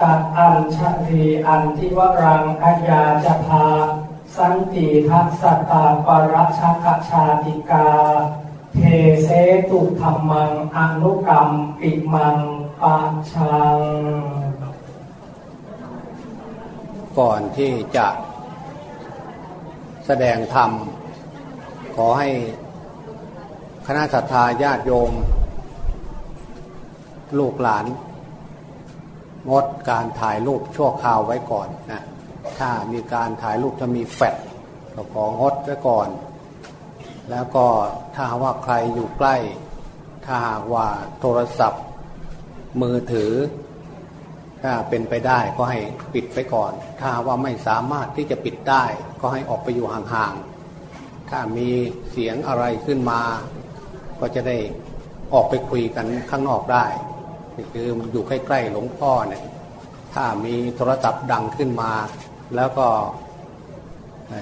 กัอัญชลีอันทิวรังอาญาจพา สันติทัสสตาปรชกชาติกา เทเสตุธรรมังอนุกรรมปิมังปาชัง ก่อนที่จะแสดงธรรม ขอให้คณะสัตยาญาติโยม ลูกหลาน งดการถ่ายรูปชั่วคราวไว้ก่อนนะถ้ามีการถ่ายรูปจะมีแฟดก็ของดไว้ก่อน แล้วก็ถ้าว่าใครอยู่ใกล้ ถ้าหากว่าโทรศัพท์มือถือ ถ้าเป็นไปได้ก็ให้ปิดไปก่อน ถ้าว่าไม่สามารถที่จะปิดได้ก็ให้ออกไปอยู่ห่างๆ ถ้ามีเสียงอะไรขึ้นมา ก็จะได้ออกไปคุยกันข้างนอกได้ คือมันอยู่ใกล้ๆหลวงพ่อเนี่ยถ้ามีโทรศัพท์ดังขึ้นมา แล้วก็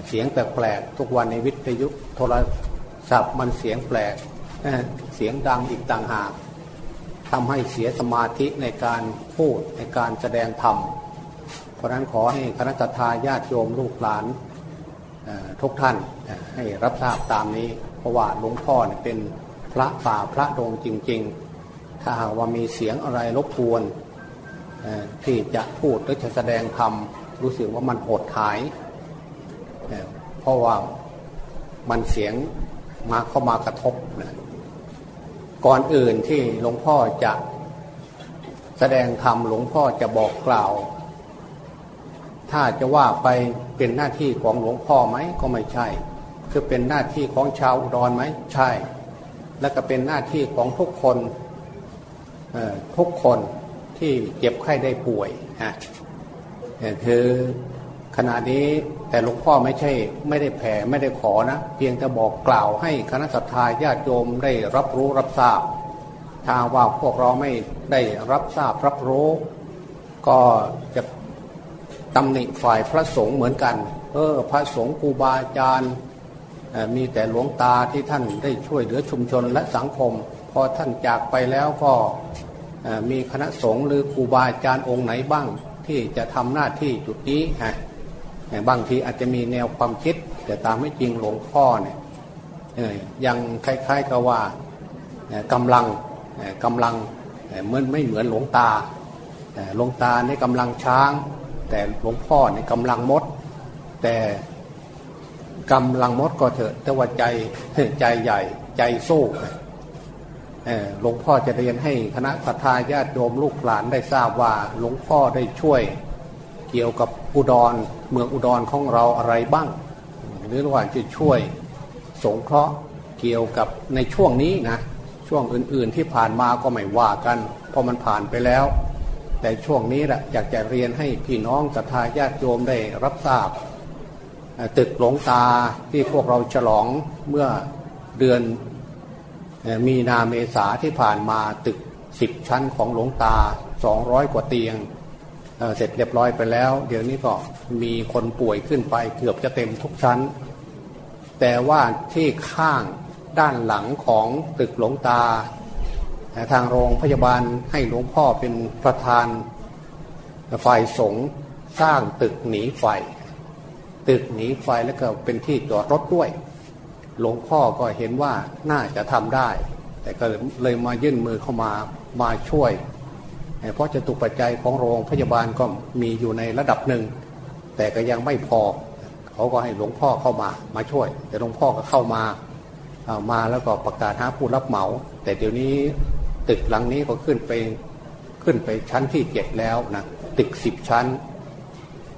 เสียงแปลกๆทุกวันในวิทยุโทรศัพท์มันเสียงแปลกเสียงดังอีกต่างหากทำให้เสียสมาธิในการพูดในการแสดงธรรม เพราะนั้นขอให้คณะทาญาติโยมลูกหลานทุกท่านให้รับทราบตามนี้ เพราะว่าหลวงพ่อเป็นพระป่าพระดงจริง ๆ ถ้าหากว่ามีเสียงอะไรรบกวนที่จะพูดหรือจะแสดงธรรมรู้สึกว่ามันหดหาย เพราะว่ามันเสียงมาเข้ามากระทบนะก่อนอื่นที่หลวงพ่อจะแสดงธรรมหลวงพ่อจะบอกกล่าว ถ้าจะว่าไปเป็นหน้าที่ของหลวงพ่อไหมก็ไม่ใช่ คือเป็นหน้าที่ของชาวอุดรไหมใช่ แล้วก็เป็นหน้าที่ของทุกคน ทุกคนที่เจ็บไข้ได้ป่วยฮะคือขณะนี้แต่หลวงพ่อไม่ใช่ ไม่ได้แผ่ไม่ได้ขอนะ เพียงแต่บอกกล่าวให้คณะสัตยาญาติโยมได้รับรู้รับทราบ ถ้าว่าพวกเราไม่ได้รับทราบรับรู้ ก็จะตำหนิฝ่ายพระสงฆ์เหมือนกัน เออพระสงฆ์ครูบาอาจารย์มีแต่หลวงตาที่ท่านได้ช่วยเหลือชุมชนและสังคม พอท่านจากไปแล้วก็มีคณะสงฆ์หรือครูบาอาจารย์องค์ไหนบ้าง ที่จะทำหน้าที่จุดนี้ฮะบางทีอาจจะมีแนวความคิด แต่ตามไม่จริงหลวงพ่อเนี่ยยังคล้ายๆกับว่ากำลังกำลังเหมือนไม่เหมือนหลวงตาหลวงตาในกำลังช้าง แต่หลวงพ่อในกำลังมด แต่กำลังมดก็เถอะแต่ว่าใจใจใหญ่ใจสู้ หลวงพ่อจะเรียนให้คณะสัตยาติโยมลูกหลานได้ทราบว่าหลวงพ่อได้ช่วยเกี่ยวกับอุดรเมืองอุดรของเราอะไรบ้าง หรือว่าจะช่วยสงเคราะห์เกี่ยวกับในช่วงนี้นะช่วงอื่นๆที่ผ่านมาก็ไม่ว่ากันเพราะมันผ่านไปแล้ว แต่ช่วงนี้แหละอยากจะเรียนให้พี่น้องศรัทธาญาติโยมได้รับทราบ ตึกหลวงตาที่พวกเราฉลองเมื่อเดือน มีนาเมษาที่ผ่านมาตึกสิบชั้นของหลวงตาสองร้อยกว่าเตียงเสร็จเรียบร้อยไปแล้ว เดี๋ยวนี้ก็มีคนป่วยขึ้นไปเกือบจะเต็มทุกชั้น แต่ว่าที่ข้างด้านหลังของตึกหลวงตา ทางโรงพยาบาลให้หลวงพ่อเป็นประธานฝ่ายสงฆ์สร้างตึกหนีไฟ ตึกหนีไฟแล้วก็เป็นที่จอดรถด้วย หลวงพ่อก็เห็นว่าน่าจะทำได้ แต่ก็เลยมายื่นมือเข้ามามาช่วย เพราะจะตุปัจจัยของโรงพยาบาลก็มีอยู่ในระดับหนึ่ง แต่ก็ยังไม่พอ เขาก็ให้หลวงพ่อเข้ามามาช่วย แต่หลวงพ่อก็เข้ามาามาแล้วก็ประกาศหาผู้รับเหมา แต่เดี๋ยวนี้ตึกหลังนี้ก็ขึ้นไปขึ้นไปชั้นที่เจ็ดแล้วนะตึกสิบชั้น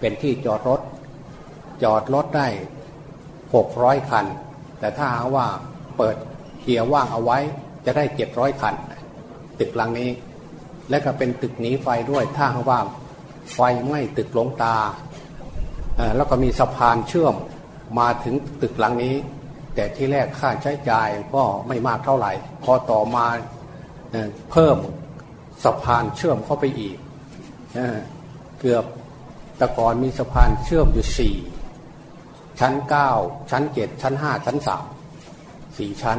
เป็นที่จอดรถ จอดรถได้หกร้อยคัน แต่ถ้าว่าเปิดเกียร์ว่างเอาไว้จะได้เจ็ดร้อยคัน ตึกหลังนี้ และก็เป็นตึกหนีไฟด้วยถ้าว่าไฟไหม้ตึกหลงตา แล้วก็มีสะพานเชื่อมมาถึงตึกหลังนี้ แต่ที่แรกค่าใช้จ่ายก็ไม่มากเท่าไหร่ พอต่อมาเพิ่มสะพานเชื่อมเข้าไปอีกเกือบแต่ก่อนมีสะพานเชื่อมอยู่สี่ ชั้นเก้าชั้นเจ็ดชั้นห้าชั้นสามสี่ชั้น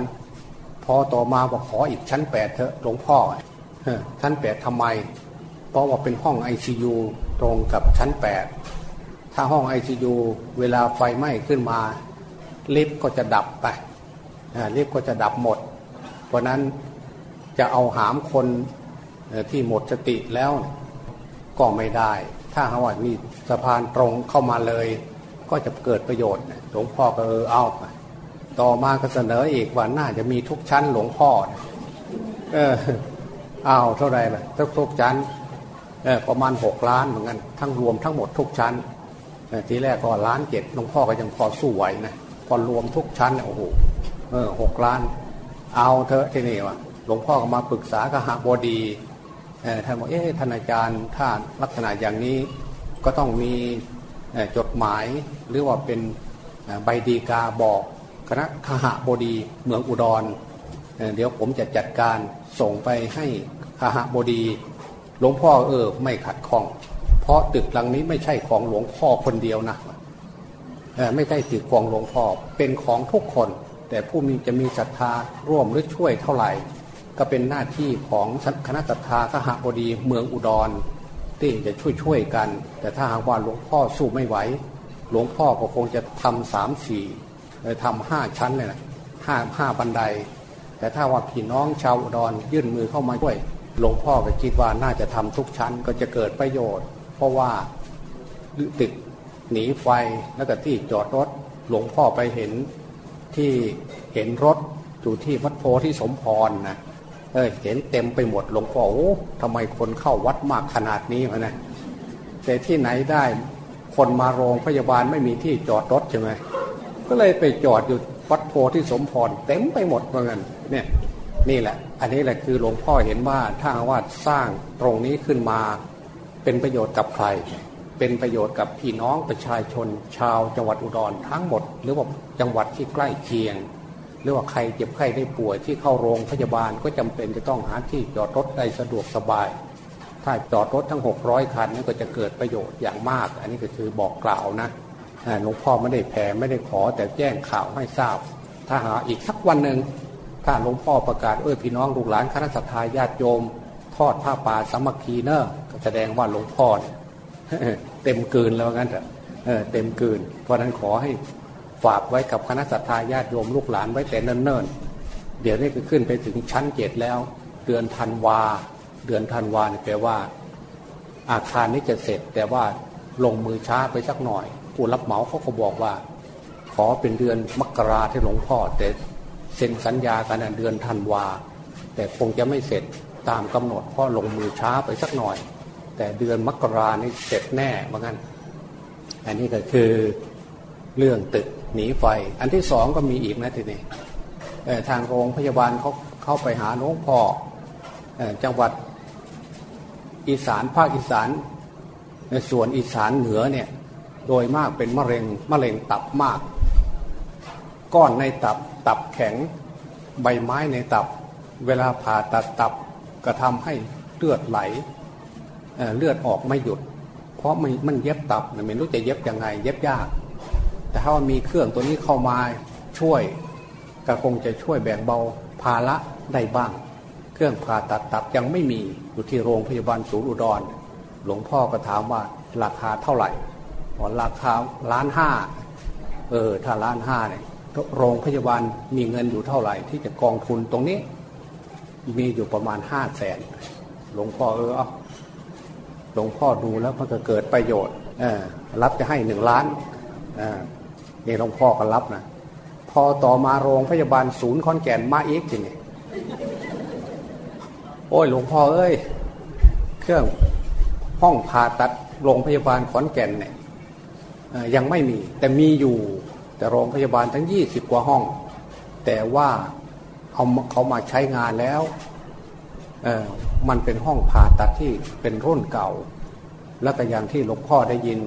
พอต่อมาบอกขออีกชั้นแปดเถอะหลวงพ่อชั้นแปดทำไม เพราะว่าเป็นห้อง ICU ตรงกับชั้น8ถ้าห้อง ICU เวลาไฟไหม้ขึ้นมา ลิฟต์ก็จะดับไปลิฟต์ก็จะดับหมด เพราะนั้นจะเอาหามคนที่หมดสติแล้วก็ไม่ได้ ถ้าหาว่ามีสะพานตรงเข้ามาเลย ก็จะเกิดประโยชน์หลวงพ่อก็เออเอาไปต่อมาก็เสนออีกว่าน่าจะมีทุกชั้นหลวงพ่อเออเอาเท่าไรล่ะทุกทุกชั้นเออประมาณหกล้านเหมือนกันทั้งรวมทั้งหมดทุกชั้นทีแรกก็ล้านเจ็ดหลวงพ่อก็ยังพอสู้ไหวนะพอรวมทุกชั้นโอ้โหเออหกล้าน เอาเถอะที่นี่วะหลวงพ่อก็มาปรึกษากับหาบดีท่านบอกเอ๊ะท่านอาจารย์ถ้าลักษณะอย่างนี้ก็ต้องมี จดหมายหรือว่าเป็นใบดีกาบอกคณะขหบดีเมืองอุดร เดี๋ยวผมจะจัดการส่งไปให้ขหบดีหลวงพ่อเออไม่ขัดข้อง เพราะตึกหลังนี้ไม่ใช่ของหลวงพ่อคนเดียวนะไม่ใช่ตึกของหลวงพ่อเป็นของทุกคน แต่ผู้มีจะมีศรัทธาร่วมหรือช่วยเท่าไหร่ ก็เป็นหน้าที่ของคณะศรัทธาขหบดีเมืองอุดร ที่จะช่วยช่วยกัน แต่ถ้าหากว่าหลวงพ่อสู้ไม่ไหว หลวงพ่อก็คงจะทำสามสี่ทำห้าชั้นเลยนะห้าห้าบันได แต่ถ้าว่าพี่น้องชาวอุดรยื่นมือเข้ามาช่วย หลวงพ่อก็คิดว่าน่าจะทำทุกชั้นก็จะเกิดประโยชน์ เพราะว่าตึกหนีไฟแล้วก็ที่จอดรถ หลวงพ่อไปเห็นที่เห็นรถอยู่ที่วัดโพธิสมพรนะ เออเห็นเต็มไปหมดหลวงพ่อโอ้ทำไมคนเข้าวัดมากขนาดนี้วะนะแต่ที่ไหนได้คนมาโรงพยาบาลไม่มีที่จอดรถใช่ไหมก็เลยไปจอดอยู่วัดโพธิสมพรเต็มไปหมดเหมือนกันเนี่ยนี่แหละ อันนี้แหละคือหลวงพ่อเห็นว่าถ้าว่าสร้างตรงนี้ขึ้นมา เป็นประโยชน์กับใคร เป็นประโยชน์กับพี่น้องประชาชน ชาวจังหวัดอุดรทั้งหมด หรือว่าจังหวัดที่ใกล้เคียง หรือว่าใครเจ็บไข้ได้ป่วยที่เข้าโรงพยาบาลก็จำเป็นจะต้องหาที่จอดรถได้สะดวกสบาย ถ้าจอดรถทั้ง 600 คันนี่ก็จะเกิดประโยชน์อย่างมาก อันนี้ก็คือบอกกล่าวนะหลวงพ่อไม่ได้แผ่ไม่ได้ขอแต่แจ้งข่าวให้ทราบ ถ้าหาอีกสักวันหนึ่งถ้าหลวงพ่อประกาศเออพี่น้องลูกหลานคณะสัตยาญาติโยม ทอดผ้าป่าสามัคคีเนอะแสดงว่าหลวงพ่อเต็มเกินแล้วงั้นเถอะเต็มเกินเพราะนั้นขอให้ ฝากไว้กับคณะสัตยาญาติโยมลูกหลานไว้แต่เนิ่นๆเดี๋ยวนี้ก็ขึ้นไปถึงชั้นเจ็ดแล้ว เดือนธันวา เดือนธันวาเนี่ยแปลว่า อาคารนี้จะเสร็จ แต่ว่าลงมือช้าไปสักหน่อย ผู้รับเหมาเขาก็บอกว่า ขอเป็นเดือนมกราที่หลวงพ่อแต่เซ็นสัญญากันเดือนธันวา แต่คงจะไม่เสร็จตามกำหนดเพราะลงมือช้าไปสักหน่อย แต่เดือนมกรานี่เสร็จแน่เหมือนกันอันนี้ก็คือเรื่องตึก หนีไฟ อันที่สองก็มีอีกนะทีนี้ทางโรงพยาบาลเขาเข้าไปหาหลวงพ่อจังหวัดอีสานภาคอีสานในส่วนอีสานเหนือเนี่ยโดยมากเป็นมะเร็งมะเร็งตับมาก ก้อนในตับตับแข็งใบไม้ในตับ เวลาผ่าตัดตับก็ทำให้เลือดไหลเเลือดออกไม่หยุด เพราะมันมันเย็บตับไม่รู้จะเย็บยังไง เย็บยาก แต่ถ้ามีเครื่องตัวนี้เข้ามาช่วยก็คงจะช่วยแบ่งเบาภาระได้บ้าง เครื่องผ่าตัดตับยังไม่มีอยู่ที่โรงพยาบาลศูนย์อุดร หลวงพ่อก็ถามว่าราคาเท่าไหร่ราคาล้านห้าเออถ้าล้านห้าเนี่ยโรงพยาบาลมีเงินอยู่เท่าไหร่ ที่จะกองทุนตรงนี้ มีอยู่ประมาณห้าแสนหลวงพ่อเออหลวงพ่อดูแล้วมันก็เกิดประโยชน์เออรับจะให้หนึ่งล้าน อ่านี่หลวงพ่อก็รับนะพอต่อมาโรงพยาบาลศูนย์คอนแก่นมาอีกทีนี่โอ้ยหลวงพ่อเอ้ย เครื่องห้องผ่าตัดโรงพยาบาลขอนแก่นเนี่ยยังไม่มีแต่มีอยู่แต่โรงพยาบาลทั้งยี่สิบกว่าห้อง แต่ว่าเขาเขามาใช้งานแล้วมันเป็นห้องผ่าตัดที่เป็นรุ่นเก่า แล้วก็อย่างที่หลวงพ่อได้ยิน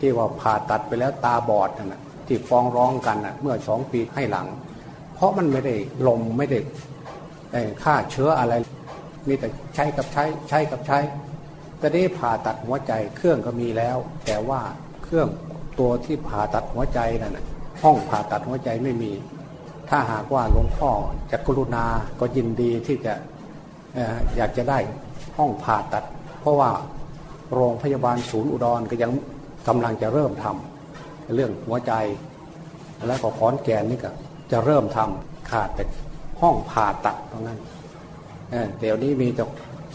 ที่ว่าผ่าตัดไปแล้วตาบอดน่ะ ที่ฟ้องร้องกันนะเมื่อสองปีให้หลัง เพราะมันไม่ได้ลมไม่ได้ฆ่าเชื้ออะไร มีแต่ใช้กับใช้ใช้กับใช้แต่นี้ผ่าตัดหัวใจเครื่องก็มีแล้ว แต่ว่าเครื่องตัวที่ผ่าตัดหัวใจนั่นห้องผ่าตัดหัวใจไม่มี ถ้าหากว่าหลวงพ่อจะกรุณาก็ยินดีที่จะอยากจะได้ห้องผ่าตัด เพราะว่าโรงพยาบาลศูนย์อุดรก็ยังกำลังจะเริ่มทำ เรื่องหัวใจ แล้วก็ขอนแก่นนี่ก็จะเริ่มทำขาดแต่ห้องผ่าตัดตรงนั้นเดี๋ยวนี้มีแต่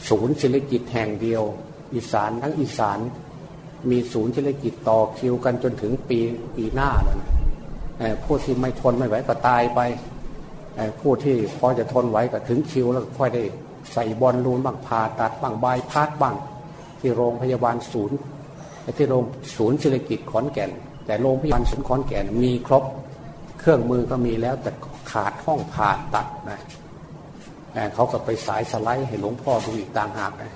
ศูนย์ศิริกิจแห่งเดียว อีสานทั้งอีสานมีศูนย์ศิริกิจต่อคิวกันจนถึงปีปีหน้าแล้วนะผู้ที่ไม่ทนไม่ไหวก็ตายไปผู้ที่พอจะทนไหวก็ถึงคิวแล้วค่อยได้ใส่บอลลูนบ้างผ่าตัดบ้างบายพาดบ้างที่โรงพยาบาลศูนย์ที่โรงศูนย์ศิริกิจขอนแก่น แต่โรงพยาบาลศูนย์ขอนแก่นมีครบเครื่องมือก็มีแล้วแต่ขาดห้องผ่าตัดนะเขาก็ไปสายสไลด์ให้หลวงพ่อดูอีกต่างหากนะ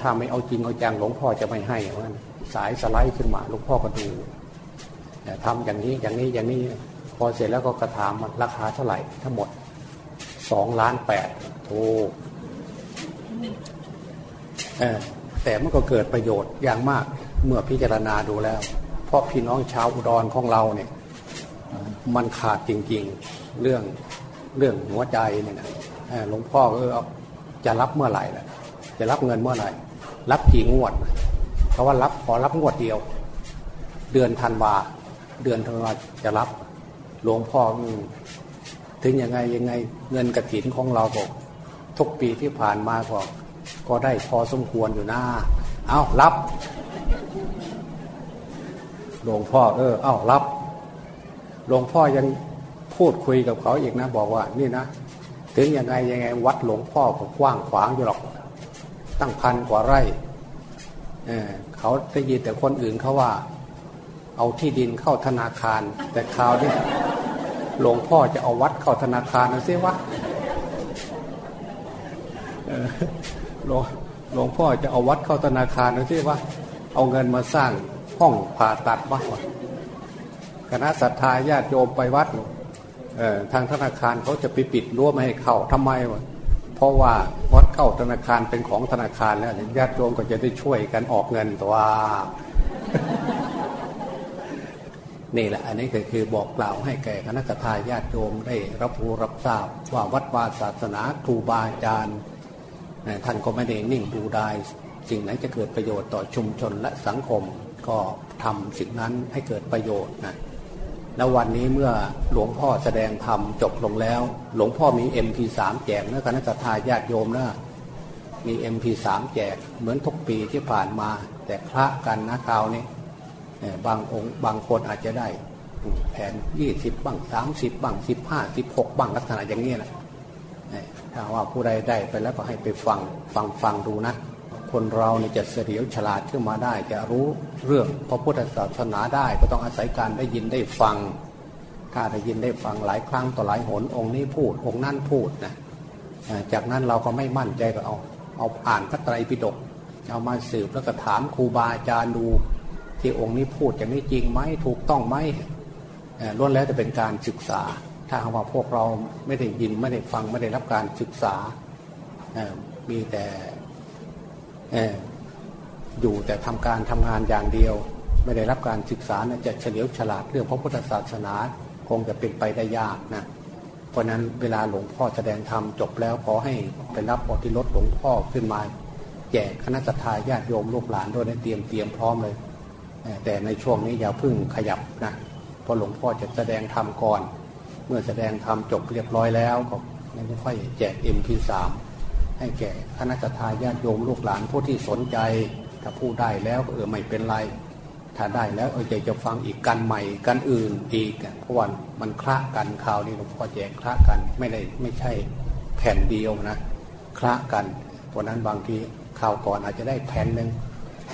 ถ้าไม่เอาจริงเอาจังหลวงพ่อจะไม่ให้ว่าสายสไลด์ขึ้นมาหลวงพ่อก็ดูทำอย่างนี้อย่างนี้อย่างนี้พอเสร็จแล้วก็กระถามมันราคาเท่าไหร่ทั้งหมดสองล้านแปดโธแต่มันก็เกิดประโยชน์อย่างมากเมื่อพิจารณาดูแล้ว พราะพี่น้องชาวอุดรของเราเนี่ยมันขาดจริงๆ เรื่องเรื่องหัวใจเนี่ยนะหลวงพ่อเออจะรับเมื่อไหร่ล่ะจะรับเงินเมื่อไหร่ รับกี่งวดเขาะว่ารับขอรับงวดเดียว เดือนธันวาเดือนธันวาจะรับหลวงพ่อถึงยังไงยังไงเงินกระถินของเราบอกทุกปีที่ผ่านมาบอกก็ได้พอสมควรอยู่น้าเอารับ หลวงพ่อเออเอารับ หลวงพ่อยังพูดคุยกับเขาอีกนะ บอกว่านี่นะถึงยังไงยังไงวัดหลวงพ่อก็กว้างขวางอยู่หรอก ตั้งพันกว่าไร่เเขาได้ยินแต่คนอื่นเขาว่า เอาที่ดินเข้าธนาคาร แต่คราวนี้หลวงพ่อจะเอาวัดเข้าธนาคารนะสิวะหลวงหลวงพ่อจะเอาวัดเข้าธนาคารนะสิวะเอาเงินมาสร้าง ห้องผ่าตัดวะคณะศรัทธาญาติโยมไปวัดทางธนาคารเขาจะไปปิดรั้วไม่ให้เข้าทำไมวะเพราะว่าวัดเข้าธนาคารเป็นของธนาคารแล้วญาติโยมก็จะได้ช่วยกันออกเงินตัวนี่แหละอันนี้ก็คือบอกกล่าวให้แก่คณะทาญาติโยมได้รับรู้รับทราบว่าวัดวาศาสนาครูบาอาจารย์ท่านก็ไม่ได้นิ่งดูได้สิ่งไหนจะเกิดประโยชน์ต่อชุมชนและสังคม ก็ทำสิ่งนั้นให้เกิดประโยชน์นะแล้ววันนี้เมื่อหลวงพ่อแสดงธรรมจบลงแล้ว หลวงพ่อมี MP3 แจกนะคณะทาญาติโยมนะมี MP3 แจกเหมือนทุกปีที่ผ่านมา แต่พระกันนะคราวนี้บางองค์บางคนอาจจะได้แผนยี่สิบบ้างสามสิบบ้างสิบห้าสิบหกบ้างลักษณะอย่างนี้แหละถ้าว่าผู้ใดได้ไปแล้วก็ให้ไปฟังฟังฟังดูนะ คนเราเนี่ยจะเสียวฉลาดขึ้นมาได้ จะรู้เรื่องพระพุทธศาสนาได้ ก็ต้องอาศัยการได้ยินได้ฟัง ถ้าได้ยินได้ฟังหลายครั้งต่อหลายหนองค์นี้พูด องค์นั่นพูดนะจากนั้นเราก็ไม่มั่นใจก็เอาเอาอ่านพระไตรปิฎกเอามาสืบแล้วก็ถามครูบาอาจารย์ดูที่องค์นี้พูดอย่างนี้จริงไหมถูกต้องไหมล้วนแล้วจะเป็นการศึกษา ถ้าว่าพวกเราไม่ได้ยินไม่ได้ฟังไม่ได้รับการศึกษามีแต่ อยู่แต่ทำการทำงานอย่างเดียว ไม่ได้รับการศึกษาจะเฉลียวฉลาดเรื่องพระพุทธศาสนาคงจะเป็นไปได้ยากนะเพราะนั้นเวลาหลวงพ่อแสดงธรรมจบแล้วขอให้ไปรับปฏิรถหลวงพ่อขึ้นมาแจกคณะสัตยาญาติโยมลูกหลานด้วยเตรียมเตรียมพร้อมเลย แต่ในช่วงนี้อย่าพึ่งขยับนะเพราะหลวงพ่อจะแสดงธรรมก่อน เมื่อแสดงธรรมจบเรียบร้อยแล้วก็ค่อยแจกเอ็มพีสาม ให้แก่คณะทาญาติโยมลูกหลานผู้ที่สนใจ ถ้าผู้ได้แล้วเออไม่เป็นไร ถ้าได้แล้วเออจะจะฟังอีกกันใหม่กันอื่นอีกเพราะวันมันคละกันข่าวนี้หลวงพ่อแจกคละกันไม่ได้ไม่ใช่แผ่นเดียวนะคละกันเพราะนั้นบางทีข่าวก่อนอาจจะได้แผ่นหนึ่ง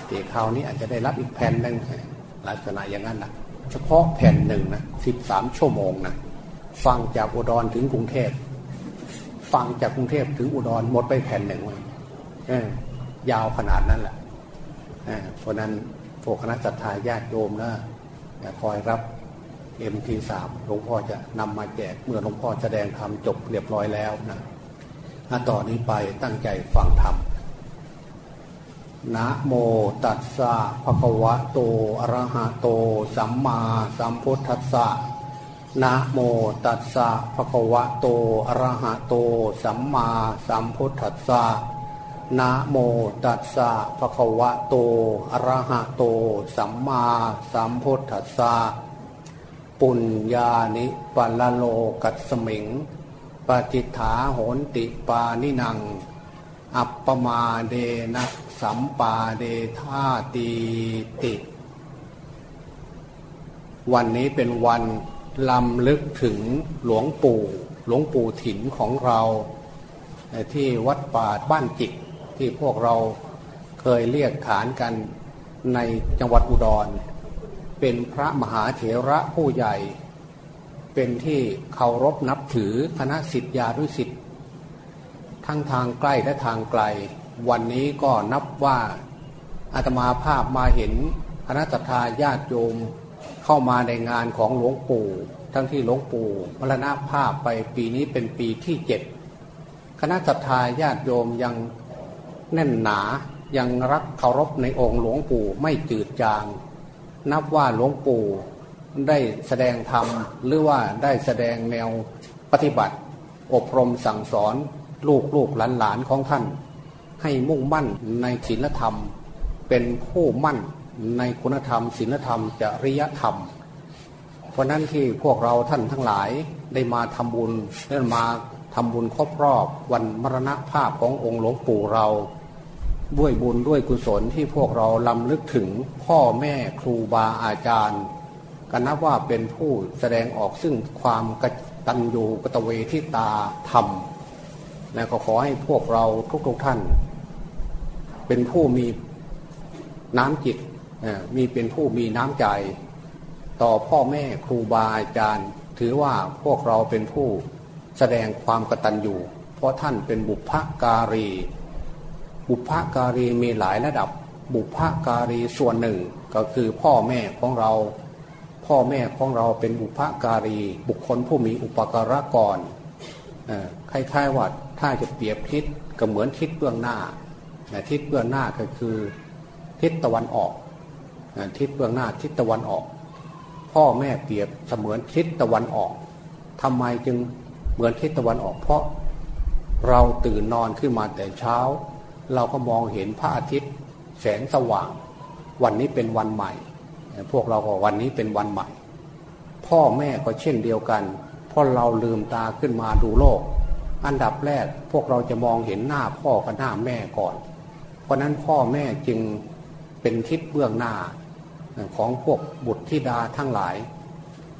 แตีคราวนี้อาจจะได้รับอีกแผ่นหนึ่งลักษณะอย่างนั้นนะเฉพาะแผ่นหนึ่งนะสิบสามชั่วโมงนะฟังจากอุดรถึงกรุงเทพ ฟังจากกรุงเทพถึงอุดรหมดไปแผ่นหนึ่งเลยยาวขนาดนั้นแหละเพราะนั้นพวกคณะจัตตาญาติโยมนะคอยรับเอ็มทีสามหลวงพ่อจะนำมาแจกเมื่อหลวงพ่อแสดงธรรมจบเรียบร้อยแล้วนะต่อนนี้ไปตั้งใจฟังธรรมนะโมตัสสะภะคะวะโตอะระหะโต สัมมาสัมพุทธัสสะ นะโมตัสสะภะคะวะโตอะระหะโต สัมมาสัมพุทธัสสะนะโมตัสสะภะคะวะโตอะระหะโต สัมมาสัมพุทธัสสะปุญญานิปัลโลกัสมิงปจิฐาโหนติปานินัง อัปปมาเดนะสัมปาเดธาตีติ วันนี้เป็นวัน ลำลึกถึงหลวงปู่หลวงปู่ถิ่นของเราที่วัดป่าบ้านจิกที่พวกเราเคยเรียกขานกันในจังหวัดอุดร เป็นพระมหาเถระผู้ใหญ่ เป็นที่เคารพนับถือคณะสิทธิานุสิทธิ์ทั้งทางใกล้และทางไกล วันนี้ก็นับว่าอาตมาภาพมาเห็นคณะสัตยาญาติโยม เข้ามาในงานของหลวงปู่ ทั้งที่หลวงปู่มรณภาพไปปีนี้เป็นปีที่เจ็ดคณะสัตยาญาติโยมยังแน่นหนายังรักเคารพในองค์หลวงปู่ไม่จืดจาง นับว่าหลวงปู่ได้แสดงธรรมหรือว่าได้แสดงแนวปฏิบัติ อบรมสั่งสอนลูกลูกหลานหลานของท่าน ให้มุ่งมั่นในศีลธรรม เป็นผู้มั่น ในคุณธรรมศีลธรรมจริยธรรม เพราะนั้นที่พวกเราท่านทั้งหลายได้มาทำบุญได้มาทำบุญครบรอบวันมรณภาพขององค์หลวงปู่เรา ด้วยบุญด้วยกุศลที่พวกเราลำลึกถึงพ่อแม่ครูบาอาจารย์กันนับว่าเป็นผู้แสดงออกซึ่งความกตัญญูกตเวทิตาธรรมและก็ขอให้พวกเราทุกๆทท่าน เป็นผู้มีน้ำจิต มีเป็นผู้มีน้ำใจ ต่อพ่อแม่ครูบาอาจารย์ ถือว่าพวกเราเป็นผู้แสดงความกตัญญูเพราะท่านเป็นบุพการี บุพการีมีหลายระดับ บุพการีส่วนหนึ่งก็คือพ่อแม่ของเรา พ่อแม่ของเราเป็นบุพการี บุคคลผู้มีอุปการะก่อนคล้ายๆว่าถ้าจะเปรียบทิศก็เหมือนทิศเบื้องหน้าทิศเบื้องหน้าก็คือทิศตะวันออก ทิศเบื้องหน้าทิศตะวันออก พ่อแม่เปรียบเสมือนทิศตะวันออกทำไมจึงเหมือนทิศตะวันออก เพราะเราตื่นนอนขึ้นมาแต่เช้า เราก็มองเห็นพระอาทิตย์แสงสว่าง วันนี้เป็นวันใหม่ พวกเราก็วันนี้เป็นวันใหม่ พ่อแม่ก็เช่นเดียวกันพอเราลืมตาขึ้นมาดูโลก อันดับแรกพวกเราจะมองเห็นหน้าพ่อกับหน้าแม่ก่อน เพราะนั้นพ่อแม่จึงเป็นทิศเบื้องหน้า ของพวกบุตรธิดาทั้งหลาย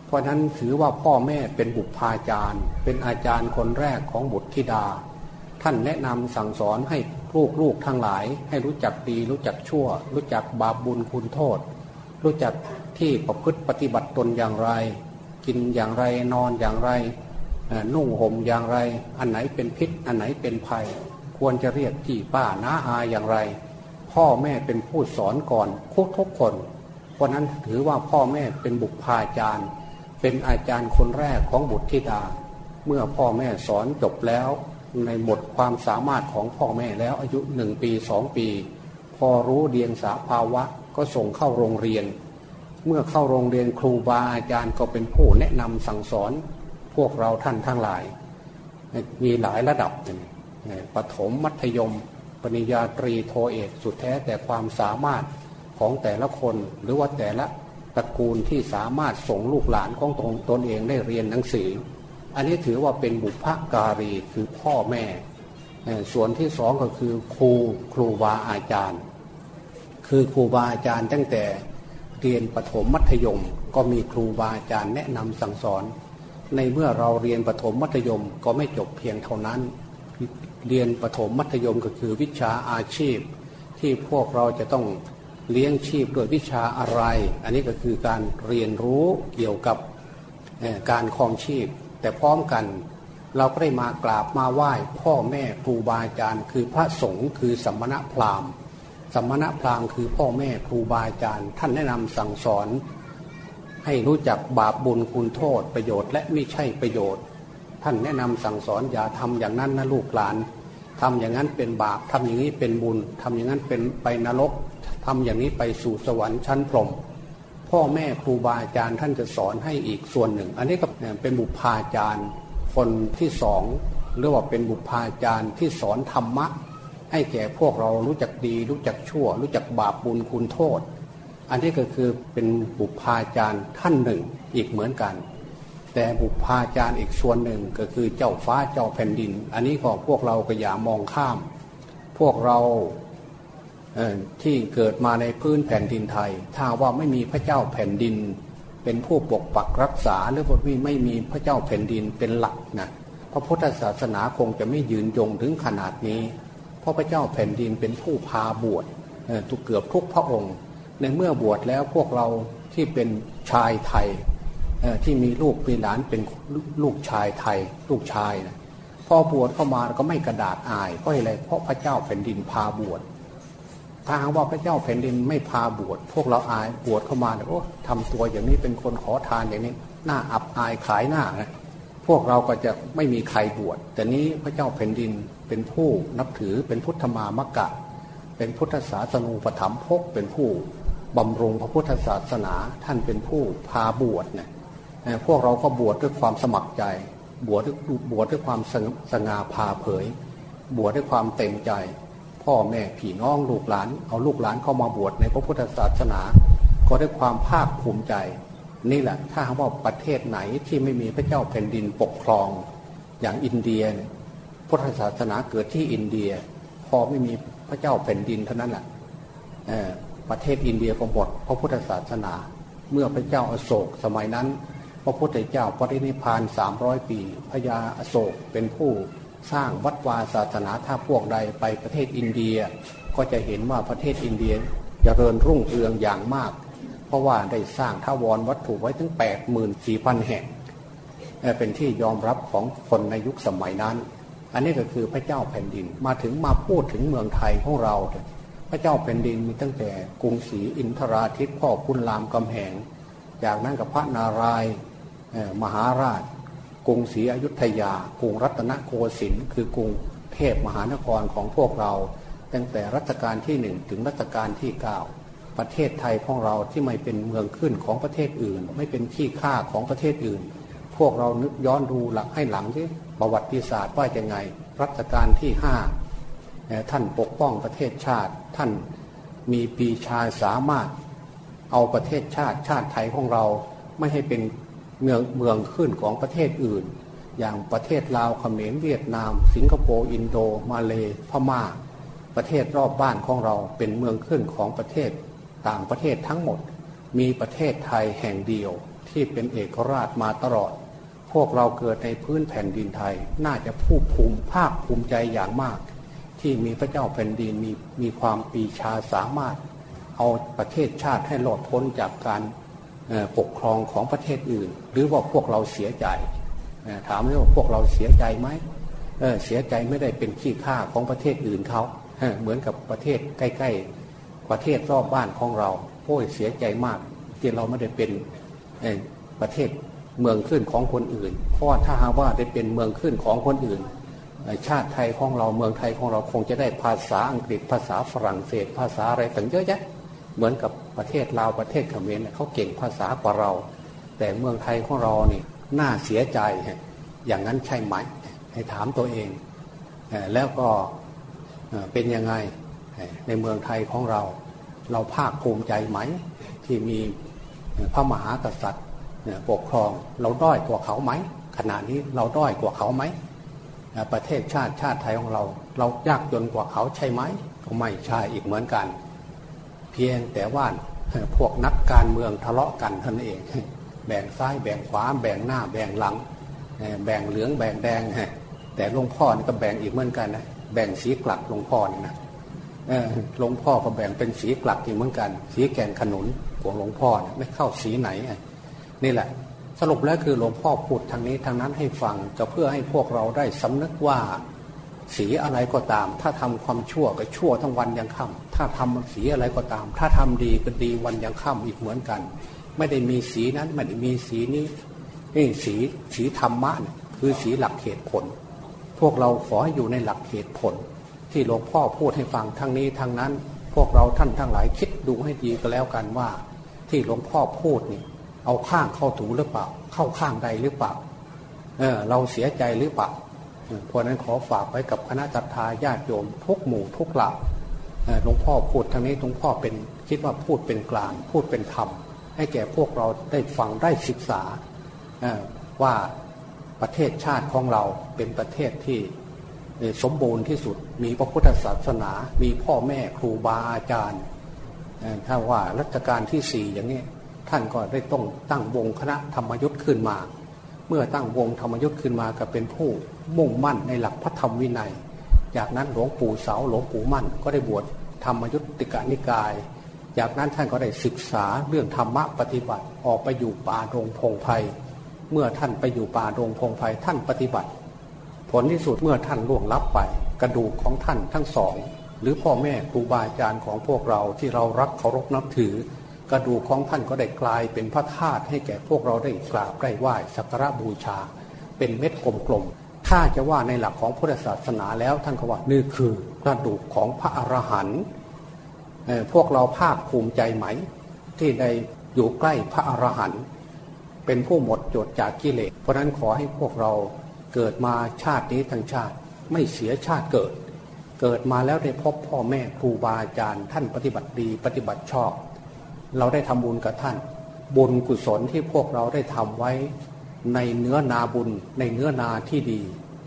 เพราะนั้นถือว่าพ่อแม่เป็นบุพาจารย์ เป็นอาจารย์คนแรกของบุตรธิดา ท่านแนะนำสั่งสอนให้ลูกลูกทั้งหลาย ให้รู้จักดีรู้จักชั่ว รู้จักบาปบุญคุณโทษ รู้จักที่ประพฤติปฏิบัติตนอย่างไร กินอย่างไรนอนอย่างไร นุ่งห่มอย่างไร อันไหนเป็นพิษอันไหนเป็นภัย ควรจะเรียกพี่ป้าน้าอาอย่างไร พ่อแม่เป็นผู้สอนก่อนคุกทุกคน เพราะนั้นถือว่าพ่อแม่เป็นบุคคาจารย์ เป็นอาจารย์คนแรกของบุตรธิดา เมื่อพ่อแม่สอนจบแล้ว ในหมดความสามารถของพ่อแม่แล้วอายุหนึ่งปีสองปี พอรู้เดียงสาภาวะก็ส่งเข้าโรงเรียน เมื่อเข้าโรงเรียนครูบาอาจารย์ก็เป็นผู้แนะนำสั่งสอนพวกเราท่านทั้งหลาย มีหลายระดับปฐมมัธยม ปริญญาตรีโทเอกสุดแท้แต่ความสามารถ ของแต่ละคนหรือว่าแต่ละตระกูลที่สามารถส่งลูกหลานของตนตนเองได้เรียนหนังสือ อันนี้ถือว่าเป็นบุพการีคือพ่อแม่ ส่วนที่สองก็คือครูครูบาอาจารย์ คือครูบาอาจารย์ตั้งแต่เรียนปฐมมัธยม ก็มีครูบาอาจารย์แนะนำสั่งสอน ในเมื่อเราเรียนปฐมมัธยมก็ไม่จบเพียงเท่านั้น เรียนปฐมมัธยมก็คือวิชาอาชีพ ที่พวกเราจะต้อง เลี้ยงชีพโดยวิชาอะไร อันนี้ก็คือการเรียนรู้เกี่ยวกับการครองชีพ แต่พร้อมกันเราก็ได้มากราบมาไหว้พ่อแม่ครูบาอาจารย์ คือพระสงฆ์คือสัมมณพราหมณ์สัมมณพราหมณ์คือพ่อแม่ครูบาอาจารย์ ท่านแนะนำสั่งสอน ให้รู้จักบาปบุญคุณโทษประโยชน์และไม่ใช่ประโยชน์ ท่านแนะนำสั่งสอนอย่าทำอย่างนั้นนะลูกหลานทำอย่างนั้นเป็นบาปทำอย่างนี้เป็นบุญทำอย่างนั้นเป็นไปนรก ทำอย่างนี้ไปสู่สวรรค์ชั้นพรหมพ่อแม่ครูบาอาจารย์ท่านจะสอนให้อีกส่วนหนึ่ง อันนี้ก็เป็นบุพาจารย์คนที่สองหรือว่าเป็นบุพาจารย์ที่สอนธรรมะ ให้แก่พวกเรารู้จักดี รู้จักชั่ว รู้จักบาปบุญคุณโทษ อันนี้ก็คือเป็นบุพาจารย์ท่านหนึ่งอีกเหมือนกัน แต่บุพาจารย์อีกส่วนหนึ่งก็คือเจ้าฟ้าเจ้าแผ่นดิน อันนี้ก็พวกเราก็อย่ามองข้าม พวกเรา ที่เกิดมาในพื้นแผ่นดินไทย ถ้าว่าไม่มีพระเจ้าแผ่นดิน เป็นผู้ปกปักรักษาหรือว่าไม่มีพระเจ้าแผ่นดินเป็นหลักนะพระพุทธศาสนาคงจะไม่ยืนยงถึงขนาดนี้ เพราะพระเจ้าแผ่นดินเป็นผู้พาบวชทุกเกือบทุกพระองค์ ในเมื่อบวชแล้วพวกเราที่เป็นชายไทยที่มีลูกมีหลานเป็นลูกชายไทย ลูกชายนะพอบวชเข้ามาก็ไม่กระดาษอายเพราะอะไรเพราะพระเจ้าแผ่นดินพาบวช ถ้าหากว่าพระเจ้าแผ่นดินไม่พาบวชพวกเราอายบวชเข้ามาเนี่ยโอ้ทำตัวอย่างนี้เป็นคนขอทานอย่างนี้หน้าอับอายขายหน้านะพวกเราก็จะไม่มีใครบวชแต่นี้พระเจ้าแผ่นดินเป็นผู้นับถือเป็นพุทธมามกะ เป็นพุทธศาสนูปถัมภกเป็นผู้บำรุงพระพุทธศาสนาท่านเป็นผู้พาบวชเนี่ยพวกเราก็บวชด้วยความสมัครใจ บวชด้วยบวชด้วยความสง่าพาเผย บวชด้วยความเต็มใจ พ่อแม่พี่น้องลูกหลาน เอาลูกหลานเข้ามาบวชในพระพุทธศาสนา ก็ได้ความภาคภูมิใจ นี่แหละถ้าว่าประเทศไหนที่ไม่มีพระเจ้าแผ่นดินปกครอง อย่างอินเดียพุทธศาสนาเกิดที่อินเดีย พอไม่มีพระเจ้าแผ่นดินเท่านั้นแหละประเทศอินเดียก็หมดพระพุทธศาสนา เมื่อพระเจ้าอโศกสมัยนั้น พระพุทธเจ้าปรินิพานสามร้อยปีพญาอโศกเป็นผู้ สร้างวัดวาศาสนาถ้าพวกใดไปประเทศอินเดีย ก็จะเห็นว่าประเทศอินเดียจเจริญรุ่งเรืองอย่างมาก เพราะว่าได้สร้างท้าวรวัตถุไว้ถึง 8 4 0 0 0 แห่งเป็นที่ยอมรับของคนในยุคสมัยนั้น อันนี้ก็คือพระเจ้าแผ่นดินมาถึงมาพูดถึงเมืองไทยของเรา พระเจ้าแผ่นดินมีตั้งแต่กรุงศรีอินทราทิตพ่อคุณรามกำแหง จากนั้นกับพระนารายณ์มหาราช กรุงศรีอยุธยา กรุงรัตนโกสินทร์คือกรุงเทพมหานครของพวกเรา ตั้งแต่รัชกาลที่หนึ่งถึงรัชกาลที่เก้าประเทศไทยของเราที่ไม่เป็นเมืองขึ้นของประเทศอื่น ไม่เป็นขี้ข้าของประเทศอื่น พวกเรานึกย้อนดูหลักให้หลังที่ประวัติศาสตร์ว่าจะไง รัชกาลที่ห้าท่านปกป้องประเทศชาติท่านมีปีชาสามารถเอาประเทศชาติชาติไทยของเราไม่ให้เป็น เมืองเมืองขึ้นของประเทศอื่น อย่างประเทศลาวเขมรเวียดนาม สิงคโปร์อินโดมาเลพม่า ประเทศรอบบ้านของเราเป็นเมืองขึ้นของประเทศต่างประเทศทั้งหมด มีประเทศไทยแห่งเดียวที่เป็นเอกราชมาตลอด พวกเราเกิดในพื้นแผ่นดินไทย น่าจะผู้ภูมิภาคภูมิใจอย่างมาก ที่มีพระเจ้าแผ่นดินมีมีความปีชาสามารถ เอาประเทศชาติให้หลอดพ้นจากการ ปกครองของประเทศอื่น หรือว่าพวกเราเสียใจถามว่าพวกเราเสียใจไหมเเสียใจไม่ได้เป็นขี้ข้าของประเทศอื่นเขาเหมือนกับประเทศใกล้ ๆ ประเทศรอบบ้านของเราโอ้ยเสียใจมากที่เราไม่ได้เป็นประเทศเมืองขึ้นของคนอื่น เพราะถ้าหาว่าได้เป็นเมืองขึ้นของคนอื่น ชาติไทยของเราเมืองไทยของเราคงจะได้ภาษาอังกฤษภาษาฝรั่งเศส ภาษาอะไรต่างเยอะแยะเหมือนกับ ประเทศลาวประเทศเขมรเขาเก่งภาษากว่าเรา แต่เมืองไทยของเรานี่น่าเสียใจอย่างนั้นใช่ไหมให้ถามตัวเองแล้วก็เป็นยังไงในเมืองไทยของเรา เราภาคภูมิใจไหม ที่มีพระมหากษัตริย์ปกครองเราด้อยกว่าเขาไหมขณะนี้เราด้อยกว่าเขาไหมประเทศชาติชาติไทยของเรา เรายากจนกว่าเขาใช่ไหมก็ไม่ใช่อีกเหมือนกัน พียงแต่ว่าพวกนักการเมืองทะเลาะกันท่านเอง แบ่งซ้ายแบ่งขวาแบ่งหน้าแบ่งหลัง แบ่งเหลืองแบ่งแดงแต่หลวงพ่อนี่ก็แบ่งอีกเหมือนกันนะแบ่งสีกลักหลวงพ่อนี่นะหลวงพ่อก็แบ่งเป็นสีกลักอีกเหมือนกัน สีแกนขนุนของหลวงพ่อไม่เข้าสีไหนนี่แหละ สรุปแล้วคือหลวงพ่อพูดทางนี้ทางนั้นให้ฟังก็เพื่อให้พวกเราได้สำนึกว่า สีอะไรก็ตาม ถ้าทำความชั่วก็ชั่วทั้งวันยังค่ำถ้าทำสีอะไรก็ตาม ถ้าทำดีก็ดีวันยังค่ำอีกเหมือนกัน ไม่ได้มีสีนั้นไม่ได้มีสีนี้นี่สีสีธรรมะเนี่ยคือสีหลักเหตุผล พวกเราขอให้อยู่ในหลักเหตุผล ที่หลวงพ่อพูดให้ฟังทั้งนี้ทั้งนั้น พวกเราท่านทั้งหลายคิดดูให้ดีก็แล้วกันว่า ที่หลวงพ่อพูดนี่เอาข้างเข้าถูหรือเปล่า เข้าข้างใดหรือเปล่า เออเราเสียใจหรือเปล่า เพราะนั้นขอฝากไว้กับคณะจัตตาญาติโยมทุกหมู่ทุกเหล่าหลวงพ่อพูดทางนี้หลวงพ่อเป็นคิดว่าพูดเป็นกลาง พูดเป็นธรรม ให้แก่พวกเราได้ฟังได้ศึกษาว่าประเทศชาติของเราเป็นประเทศที่สมบูรณ์ที่สุด มีพระพุทธศาสนา มีพ่อแม่ครูบาอาจารย์ถ้าว่ารัชกาลที่สี่อย่างนี้ท่านก็ได้ต้องตั้งวงคณะธรรมยุทธ์ขึ้นมา เมื่อตั้งวงธรรมยุทธ์ขึ้นมาก็เป็นผู้ มุ่งมั่นในหลักพระธรรมวินัย จากนั้นหลวงปู่เสาหลวงปู่มั่น ก็ได้บวชธรรมยุติกานิกาย จากนั้นท่านก็ได้ศึกษาเรื่องธรรมะปฏิบัติออกไปอยู่ป่าโรงพงไพเมื่อท่านไปอยู่ป่าโรงพงไพท่านปฏิบัติ ผลที่สุดเมื่อท่านล่วงลับไปกระดูกของท่านทั้งสอง หรือพ่อแม่ครูบาอาจารย์ของพวกเราที่เรารักเคารพนับถือ กระดูกของท่านก็ได้กลายเป็นพระธาตุให้แก่พวกเราได้กราบได้ไหว้สักการะบูชา เป็นเม็ดกลมๆ ถ้าจะว่าในหลักของพุทธศาสนาแล้วท่านก็ว่านี่คือกระดูกของพระอรหันต์พวกเราภาคภูมิใจไหม ที่ได้อยู่ใกล้พระอรหันต์เป็นผู้หมดจดจากกิเลสเพราะนั้นขอให้พวกเราเกิดมาชาตินี้ทั้งชาติไม่เสียชาติเกิด เกิดมาแล้วได้พบพ่อแม่ครูบาอาจารย์ ท่านปฏิบัติดีปฏิบัติชอบ เราได้ทำบุญกับท่าน บุญกุศลที่พวกเราได้ทำไว้ ในเนื้อนาบุญในเนื้อนาที่ดี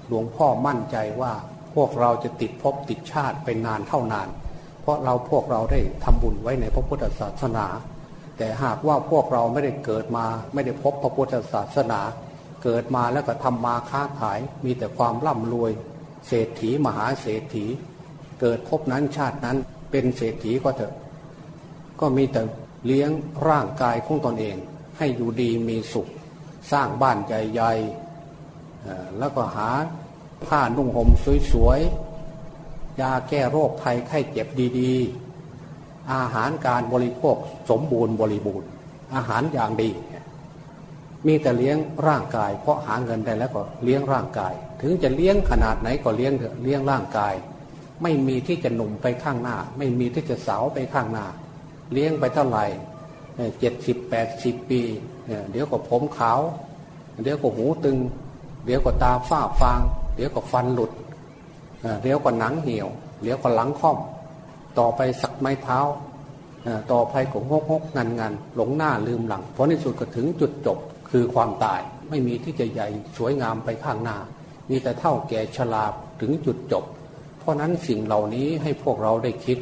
หลวงพ่อมั่นใจว่าพวกเราจะติดภพติดชาติไปนานเท่านาน เพราะเราพวกเราได้ทำบุญไว้ในพระพุทธศาสนา แต่หากว่าพวกเราไม่ได้เกิดมาไม่ได้พบพระพุทธศาสนา เกิดมาแล้วก็ทำมาค้าขายมีแต่ความร่ำรวย เศรษฐีมหาเศรษฐี เกิดพบนั้นชาตินั้นเป็นเศรษฐีก็เถอะ ก็มีแต่เลี้ยงร่างกายของตนเอง ให้อยู่ดีมีสุข สร้างบ้านใหญ่ๆแล้วก็หาผ้านุ่งห่มสวยๆ ยาแก้โรคภัยไข้เจ็บดีๆ อาหารการบริโภคสมบูรณ์บริบูรณ์ อาหารอย่างดี มีแต่เลี้ยงร่างกาย เพราะหาเงินได้แล้วก็เลี้ยงร่างกาย ถึงจะเลี้ยงขนาดไหนก็เลี้ยงเถอะเลี้ยงร่างกาย ไม่มีที่จะหนุ่มไปข้างหน้า ไม่มีที่จะสาวไปข้างหน้า เลี้ยงไปเท่าไหร่เจ็ดสิบแปดสิบปี เดี๋ยวก็ผมขาว เดี๋ยวก็หูตึง เดี๋ยวก็ตาฝ้าฟาง เดี๋ยวก็ฟันหลุด เดี๋ยวก็หนังเหี่ยว เดี๋ยวก็หลังค่อม ต่อไปสักไม้เท้า ต่อไปก็งกงกงันงันหลงหน้าลืมหลัง เพราะในสุดก็ถึงจุดจบคือความตาย ไม่มีที่จะใหญ่สวยงามไปข้างหน้า มีแต่เท่าแก่ชราถึงจุดจบ เพราะนั้นสิ่งเหล่านี้ให้พวกเราได้คิด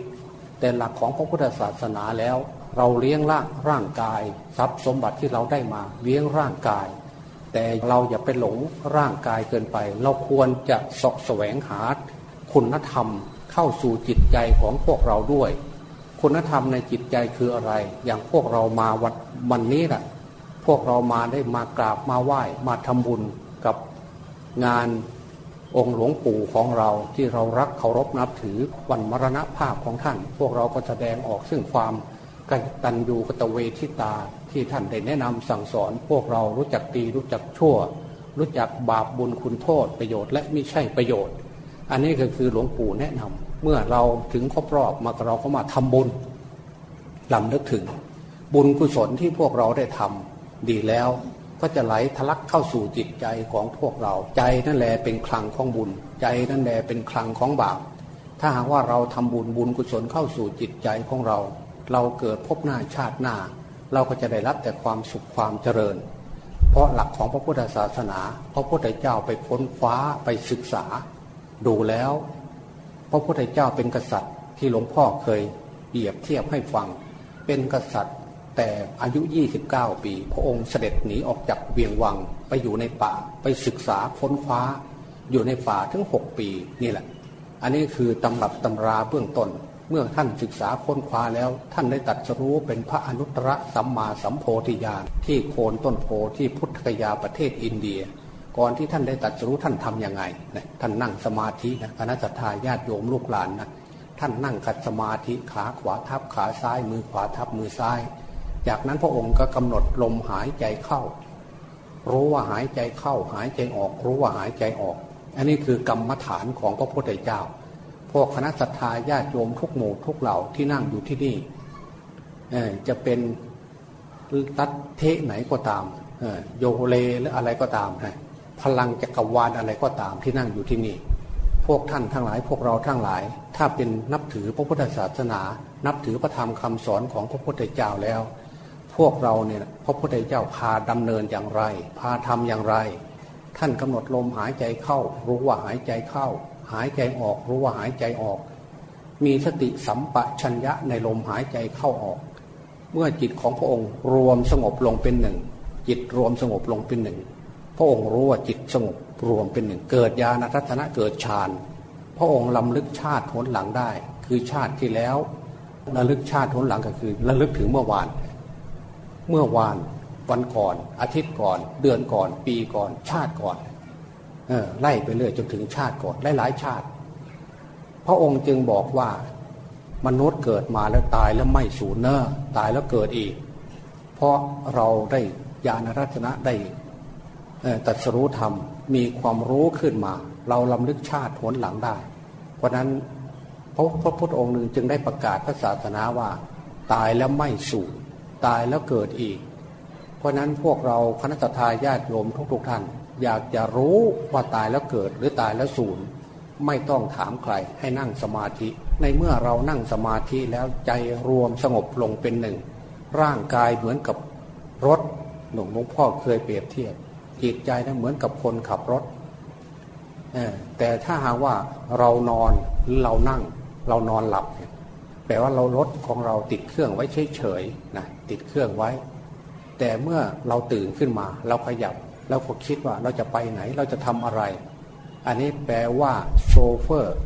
แต่หลักของพระพุทธศาสนาแล้ว เราเลี้ยงร่างร่างกาย ทรัพย์สมบัติที่เราได้มาเลี้ยงร่างกาย แต่เราอย่าไปหลงร่างกายเกินไป เราควรจะสะแสวงหาคุณธรรมเข้าสู่จิตใจของพวกเราด้วย คุณธรรมในจิตใจคืออะไร อย่างพวกเรามาวันวันนี้แหละพวกเรามาได้มากราบมาไหว้มาทำบุญกับงานองค์หลวงปู่ของเราที่เรารักเคารพนับถือวันมรณภาพของท่าน พวกเราก็แสดงออกซึ่งความ กตัญญูกตเวทิตาที่ท่านได้แนะนำสั่งสอน พวกเรารู้จักดีรู้จักชั่ว รู้จักบาปบุญคุณโทษประโยชน์ และไม่ใช่ประโยชน์ อันนี้ก็คือหลวงปู่แนะนำเมื่อเราถึงครบรอบมาเราก็มาทำบุญลำลึกถึง บุญกุศลที่พวกเราได้ทำดีแล้วก็จะไหลทะลักเข้าสู่จิตใจของพวกเรา ใจนั่นแหละเป็นคลังของบุญ ใจนั่นแหละเป็นคลังของบาปถ้าหากว่าเราทำบุญบุญกุศลเข้าสู่จิตใจของเรา เราเกิดพบหน้าชาติหน้า เราก็จะได้รับแต่ความสุขความเจริญ เพราะหลักของพระพุทธศาสนาพระพุทธเจ้าไปค้นคว้าไปศึกษา ดูแล้ว พระพุทธเจ้าเป็นกษัตริย์ที่หลวงพ่อเคยเปรียบเทียบให้ฟัง เป็นกษัตริย์แต่อายุ 29 ปี พระองค์เสด็จหนีออกจากเวียงวังไปอยู่ในป่าไปศึกษาค้นคว้า อยู่ในป่าถึง 6 ปีนี่แหละ อันนี้คือตำรับตำราเบื้องต้น เมื่อท่านศึกษาค้นคว้าแล้ว ท่านได้ตัดสรู้เป็นพระอนุตตรสัมมาสัมโพธิญาณที่โคนต้นโพที่พุทธกยาประเทศอินเดีย ก่อนที่ท่านได้ตัดสรู้ท่านทํำยังไงนะท่านนั่งสมาธินะคณะสัตยาญาติโยมลูกหลานนะท่านนั่งขัดสมาธิขาขวาทับขาซ้าย มือขวาทับมือซ้าย จากนั้นพระองค์ก็กำหนดลมหายใจเข้า รู้ว่าหายใจเข้าหายใจออก รู้ว่าหายใจออก อันนี้คือกรรมฐานของพระพุทธเจ้า พวกคณะสัตยาญาติโยมทุกหมู่ทุกเหล่าที่นั่งอยู่ที่นี่จะเป็นตัดเทไหนก็ตามโยเลหรืออะไรก็ตามนะพลังจักรวาลอะไรก็ตามที่นั่งอยู่ที่นี่ พวกท่านทั้งหลายพวกเราทั้งหลาย ถ้าเป็นนับถือพระพุทธศาสนา นับถือพระธรรมคำสอนของพระพุทธเจ้าแล้ว พวกเราเนี่ยพระพุทธเจ้าพาดำเนินอย่างไร พาทำอย่างไร ท่านกำหนดลมหายใจเข้า รู้ว่าหายใจเข้า หายใจออกรู้ว่าหายใจออก มีสติสัมปชัญญะในลมหายใจเข้าออก เมื่อจิตของพระองค์รวมสงบลงเป็นหนึ่ง จิตรวมสงบลงเป็นหนึ่ง พระองค์รู้ว่าจิตสงบรวมเป็นหนึ่ง เกิดญาณทัศนะเกิดฌานพระองค์ลำลึกชาติผลหลังได้ คือชาติที่แล้วระลึกชาติผลหลังก็คือระลึกถึงเมื่อวาน เมื่อวานวันก่อน อาทิตย์ก่อน เดือนก่อน ปีก่อน ชาติก่อน ไล่ไปเรื่อยจนถึงชาติก่อนหลายๆชาติ พระองค์จึงบอกว่ามนุษย์เกิดมาแล้วตายแล้วไม่สูญเนอตายแล้วเกิดอีก เพราะเราได้ญาณรัตนะได้ตัดสรู้ธรรมมีความรู้ขึ้นมา เราลำลึกชาติผลหลังได้ เพราะนั้นพระพระพุทธองค์หนึ่งจึงได้ประกาศพระศาสนาว่า ตายแล้วไม่สูญตายแล้วเกิดอีก เพราะนั้นพวกเราคณะทาญาติโยมทุกๆท่าน อยากจะรู้ว่าตายแล้วเกิดหรือตายแล้วสูญไม่ต้องถามใครให้นั่งสมาธิ ในเมื่อเรานั่งสมาธิแล้วใจรวมสงบลงเป็นหนึ่ง ร่างกายเหมือนกับรถหลวงพ่อเคยเปรียบเทียบจิตใจนะเหมือนกับคนขับรถแต่ถ้าหากว่าเรานอนหรือเรานั่ง เรานอนหลับแปลว่าเรารถของเราติดเครื่องไว้เฉยๆนะติดเครื่องไว้ แต่เมื่อเราตื่นขึ้นมา เราขยับ เราก็คิดว่าเราจะไปไหนเราจะทำอะไร อันนี้แปลว่าโชเฟอร์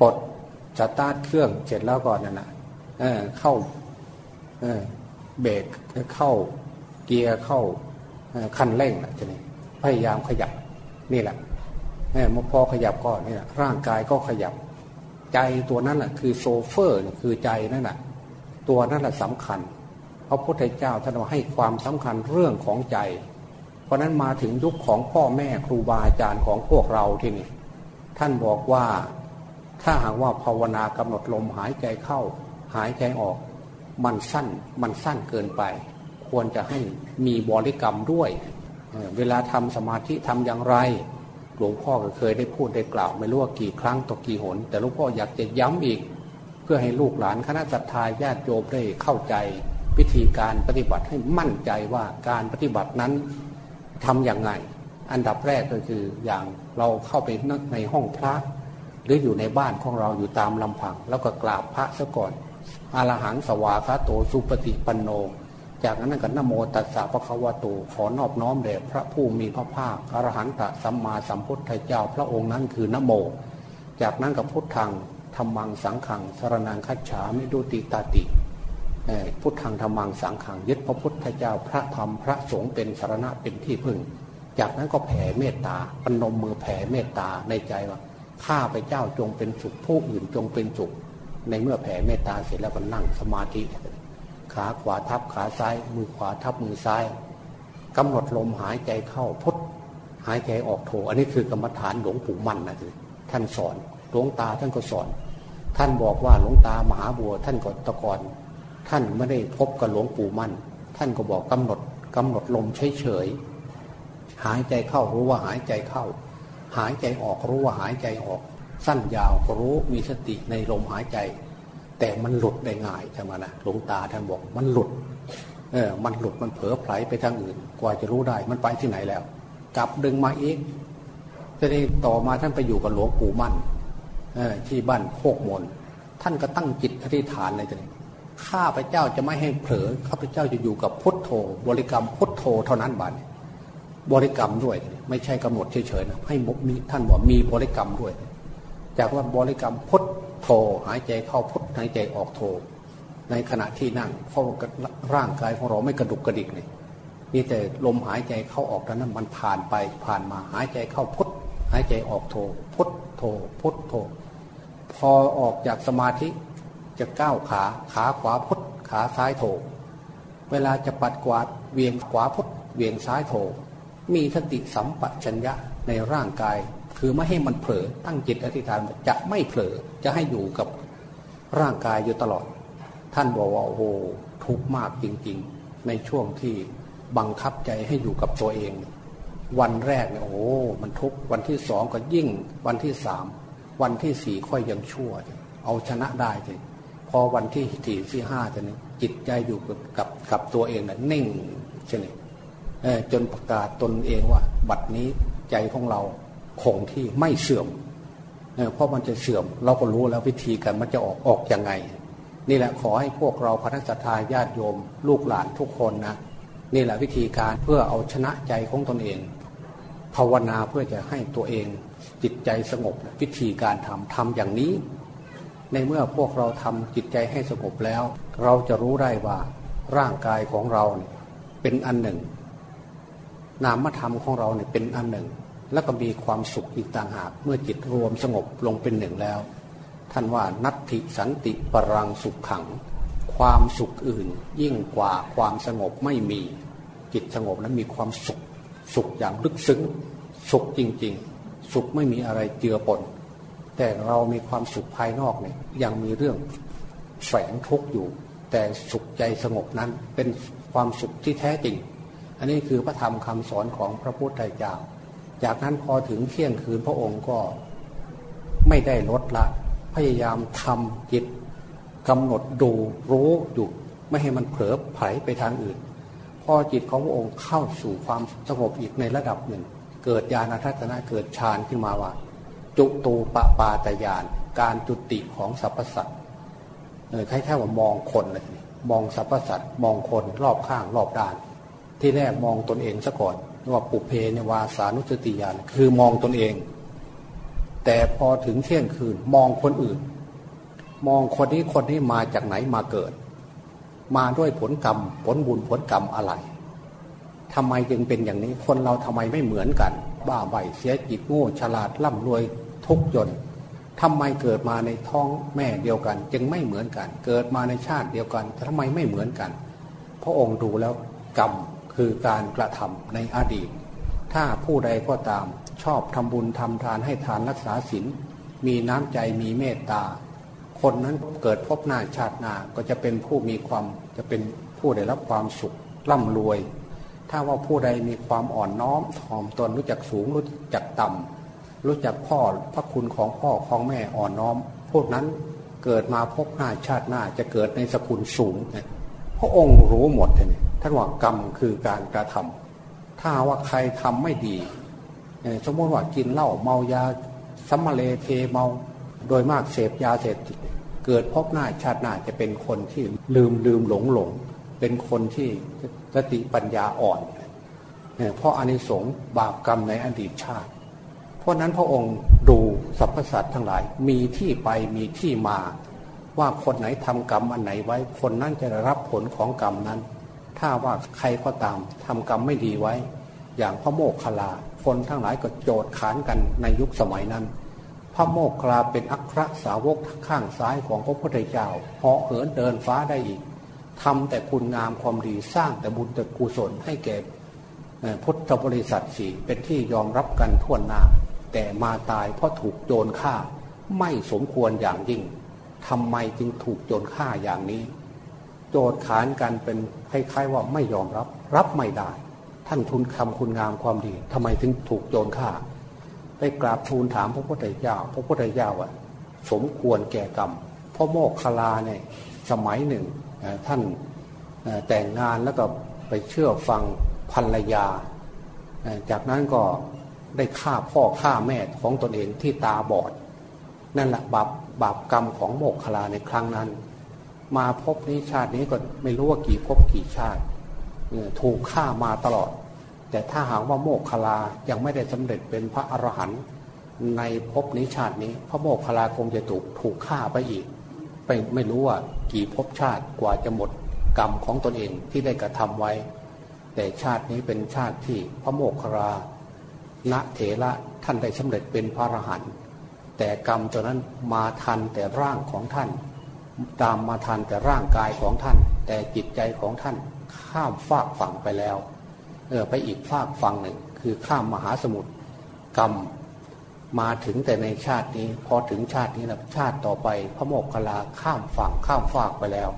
ปลดสตาร์ทเครื่องเสร็จแล้วก่อนนั่นนะเข้าเบรกเข้าเกียร์เข้าคันเร่งนะทีนี้พยายามขยับนี่แหละเนี่ยพอขยับก็นี่แหละร่างกายก็ขยับ ใจตัวนั้นแหละคือโชเฟอร์คือใจนั่นแหละตัวนั้นแหละสำคัญ พระพุทธเจ้าท่านให้ความสำคัญเรื่องของใจ เพราะนั้นมาถึงยุคของพ่อแม่ครูบาอาจารย์ของพวกเราที่นี่ ท่านบอกว่าถ้าหากว่าภาวนากำหนดลมหายใจเข้า หายใจออก มันสั้นมันสั้นเกินไป ควรจะให้มีบริกรรมด้วย เวลาทำสมาธิทำอย่างไร หลวงพ่อก็เคยได้พูดได้กล่าว ไม่รู้ว่ากี่ครั้งต่อกี่หน แต่หลวงพ่ออยากจะย้ำอีก เพื่อให้ลูกหลานคณะสัตยาญาติโยมได้เข้าใจ วิธีการปฏิบัติให้มั่นใจว่าการปฏิบัตินั้นทำอย่างไง อันดับแรกก็คืออย่างเราเข้าไปในห้องพระ หรืออยู่ในบ้านของเราอยู่ตามลำพัง แล้วก็กราบพระซะก่อนอารหังสวาคาโตสุปฏิปันโน จากนั้นก็นโมตัสสะพระคัมภีขอนอบน้อมแด่พระผู้มีพระภาคอรหันตสัมมาสัมพุทธเจ้าพระองค์นั้นคือนโม จากนั้นกับพุทธังธรรมังสังขังสารนังคัจฉามิดุติตาติ พุทธังธรรมังสังขังยึดพระพุทธเจ้าพระธรรมพระสงฆ์เป็นสารณะเป็นที่พึ่ง จากนั้นก็แผ่เมตตาปนมมือแผ่เมตตาในใจว่าข้าพเจ้าจงเป็นสุขผู้อื่นจงเป็นสุข ในเมื่อแผ่เมตตาเสร็จแล้วก็นั่งสมาธิ ขาขวาทับขาซ้าย มือขวาทับมือซ้ายกำหนดลมหายใจเข้าพุทหายใจออกโถอันนี้คือกรรมฐานหลวงปู่มั่นนะท่านสอนหลวงตาท่านก็สอน ท่านบอกว่าหลวงตามหาบัวท่านก็ตะกอน ท่านไม่ได้พบกับหลวงปู่มั่น ท่านก็บอกกำหนดกำหนดลมเฉยๆหายใจเข้ารู้ว่าหายใจเข้า หายใจออกรู้ว่าหายใจออก สั้นยาวก็รู้มีสติในลมหายใจ แต่มันหลุดได้ง่ายใช่ไหมนะหลวงตาท่านบอกมันหลุดเออมันหลุดมันเผลอไผลไปทางอื่น กว่าจะรู้ได้มันไปที่ไหนแล้ว กลับดึงมาอีกจะได้ต่อมาท่านไปอยู่กับหลวงปู่มั่นเออที่บ้านโคกมนท่านก็ตั้งจิตอธิษฐานเลยทีนี้ ข้าพเจ้าจะไม่ให้เผลอข้าพเจ้าจะอยู่กับพุทโธ บริกรรมพุทโธเท่านั้นบัดบริกรรมด้วย ไม่ใช่กำหนดเฉยๆนะให้มีท่านบอกมีบริกรรมด้วย จากว่าบริกรรมพุทโทหายใจเข้าพุทหายใจออกโทในขณะที่นั่งเพราะร่างกายของเราไม่กระดุกกระดิกเลยนี่แต่ลมหายใจเข้าออกนั้นมันผ่านไปผ่านมาหายใจเข้าพุทหายใจออกโทพุทโทพุทโทพอออกจากสมาธิ จะก้าวขาขาขวาพุทขาซ้ายโทเวลาจะปัดกวาดเวียงขวาพุทเวียงซ้ายโทมีสติสัมปชัญญะในร่างกาย คือไม่ให้มันเผลอตั้งจิตอธิษฐานจะไม่เผลอจะให้อยู่กับร่างกายอยู่ตลอด ท่านบอกว่าโอ้โหทุกข์มากจริง ๆ ในช่วงที่บังคับใจให้อยู่กับตัวเอง วันแรกเนี่ยโอ้มันทุกวันที่สองก็ยิ่งวันที่สามวันที่สี่ค่อยยังชั่ว เอาชนะได้เลย อวันที่สี่ที่ห้าจะนี่จิตใจอยู่กับกับกับตัวเองนะ่ะนิ่งช่ไหมจนประกาศตนเองว่า บัดนี้ใจของเราคงที่ไม่เสื่อมเพราะมันจะเสื่อม เราก็รู้แล้ววิธีการมันจะออกออกยังไง นี่แหละขอให้พวกเราพระนักสัตยาญาติโยม ลูกหลานทุกคนนะนี่แหละวิธีการเพื่อเอาชนะใจของตนเอง ภาวนาเพื่อจะให้ตัวเองจิตใจสงบวิธีการทำทำอย่างนี้ ในเมื่อพวกเราทำจิตใจให้สงบแล้ว เราจะรู้ได้ว่าร่างกายของเราเป็นอันหนึ่ง นามธรรมของเราเนี่ยเป็นอันหนึ่ง แล้วก็มีความสุขอีกต่างหากเมื่อจิตรวมสงบลงเป็นหนึ่งแล้ว ท่านว่านัตถิสันติปรังสุขขัง ความสุขอื่น ยิ่งกว่าความสงบไม่มี จิตสงบนั้นมีความสุข สุขอย่างลึกซึ้ง สุขจริง ๆ สุขไม่มีอะไรเจือปน แต่เรามีความสุขภายนอกเนี่ยยังมีเรื่องแฝงทุกข์อยู่ แต่สุขใจสงบนั้นเป็นความสุขที่แท้จริง อันนี้คือพระธรรมคำสอนของพระพุทธเจ้า จากนั้นพอถึงเที่ยงคืนพระองค์ก็ไม่ได้ลดละ พยายามทำจิตกำหนดดูรู้อยู่ไม่ให้มันเผลอไผลไปทางอื่น พอจิตของพระองค์เข้าสู่ความสงบอีกในระดับหนึ่ง เกิดญาณทัศนะเกิดฌานขึ้นมาว่า จุตูปปาตยาน การจุติของสรรพสัตว์เออคล้ายๆว่ามองคนเลยมองสรรพสัตว์มองคนรอบข้างรอบด้าน ที่แรกมองตนเองซะก่อนว่าปุเพในวาสานุสติญาณคือมองตนเอง แต่พอถึงเที่ยงคืนมองคนอื่น มองคนนี้คนนี้มาจากไหนมาเกิด มาด้วยผลกรรม ผลบุญผลกรรมอะไรทำไมจึงเป็นอย่างนี้คนเราทำไมไม่เหมือนกัน บ้าใบเสียจิตโง่ฉลาดร่ำรวย ทุกจนทำไมเกิดมาในท้องแม่เดียวกัน จึงไม่เหมือนกัน เกิดมาในชาติเดียวกันทำไมไม่เหมือนกัน พระองค์ดูแล้วกรรมคือการกระทำในอดีต ถ้าผู้ใดก็ตามชอบทำบุญทำทานให้ทานรักษาศีลมีน้ำใจมีเมตตา คนนั้นเกิดพบหน้าชาติหน้าก็จะเป็นผู้มีความจะเป็นผู้ได้รับความสุขร่ำรวย ถ้าว่าผู้ใดมีความอ่อนน้อมถ่อมตนรู้จักสูงรู้จักต่ำ รู้จักพ่อพระคุณของพ่อของแม่อ่อนน้อม พวกนั้นเกิดมาพบหน้าชาติหน้าจะเกิดในสกุลสูงพระองค์รู้หมดเลยท่านว่ากรรมคือการกระทำถ้าว่าใครทำไม่ดี สมมติว่ากินเหล้าเมายาสัมมาเลเทเมาโดยมากเสพยาเสพติดเกิดพบหน้าชาติหน้าจะเป็นคนที่ลืมลืมหลงหลง เป็นคนที่สติปัญญาอ่อน เพราะอานิสงส์บาปกรรมในอดีตชาติ เพราะนั้นพระองค์ดูสรรพสัตว์ทั้งหลายมีที่ไปมีที่มา ว่าคนไหนทำกรรมอันไหนไว้ คนนั้นจะรับผลของกรรมนั้น ถ้าว่าใครก็ตามทำกรรมไม่ดีไว้ อย่างพระโมกขลา คนทั้งหลายก็โจดขานกันในยุคสมัยนั้น พระโมกขลาเป็นอัครสาวกข้างซ้ายของพระพุทธเจ้าเหาะเหินเดินฟ้าได้อีกทำแต่คุณงามความดีสร้างแต่บุญแต่กุศลให้แก่พุทธบริษัทสี่เป็นที่ยอมรับกันทั่วหน้า แต่มาตายเพราะถูกโจรฆ่า ไม่สมควรอย่างยิ่งทำไมจึงถูกโจรฆ่าอย่างนี้ โจทย์ขานกันเป็นคล้ายๆว่าไม่ยอมรับ รับไม่ได้ ท่านทุนคำคุณงามความดีทำไมถึงถูกโจรฆ่าไปกราบทูลถามพระพุทธเจ้า พระพุทธเจ้าอะสมควรแก่กรรมพ่อโมกขลาเนี่ยสมัยหนึ่งท่านแต่งงานแล้วก็ไปเชื่อฟังภรรยา จากนั้นก็ ได้ฆ่าพ่อฆ่าแม่ของตนเองที่ตาบอด นั่นแหละบาปบาปกรรมของโมกขลาในครั้งนั้น มาพบนี้ชาตินี้ก็ไม่รู้ว่ากี่พบกี่ชาติถูกฆ่ามาตลอด แต่ถ้าหากว่าโมกขลายังไม่ได้สำเร็จเป็นพระอรหันต์ในภพนี้ชาตินี้ พระโมกขลาคงจะถูกถูกฆ่าไปอีกไปไม่รู้ว่ากี่ภพชาติกว่าจะหมดกรรมของตนเองที่ได้กระทำไว้ แต่ชาตินี้เป็นชาติที่พระโมกขลา ณเถระท่านได้สำเร็จเป็นพระอรหันต์แต่กรรมตัวนั้นมาทันแต่ร่างของท่าน ตามมาทันแต่ร่างกายของท่าน แต่จิตใจของท่านข้ามฟากฝั่งไปแล้วเออไปอีกฝากฝั่งหนึ่ง คือข้ามมหาสมุทรกรรมมาถึงแต่ในชาตินี้ พอถึงชาตินี้นะชาติต่อไปพระโมกขลาข้ามฝั่งข้ามฟากไปแล้ว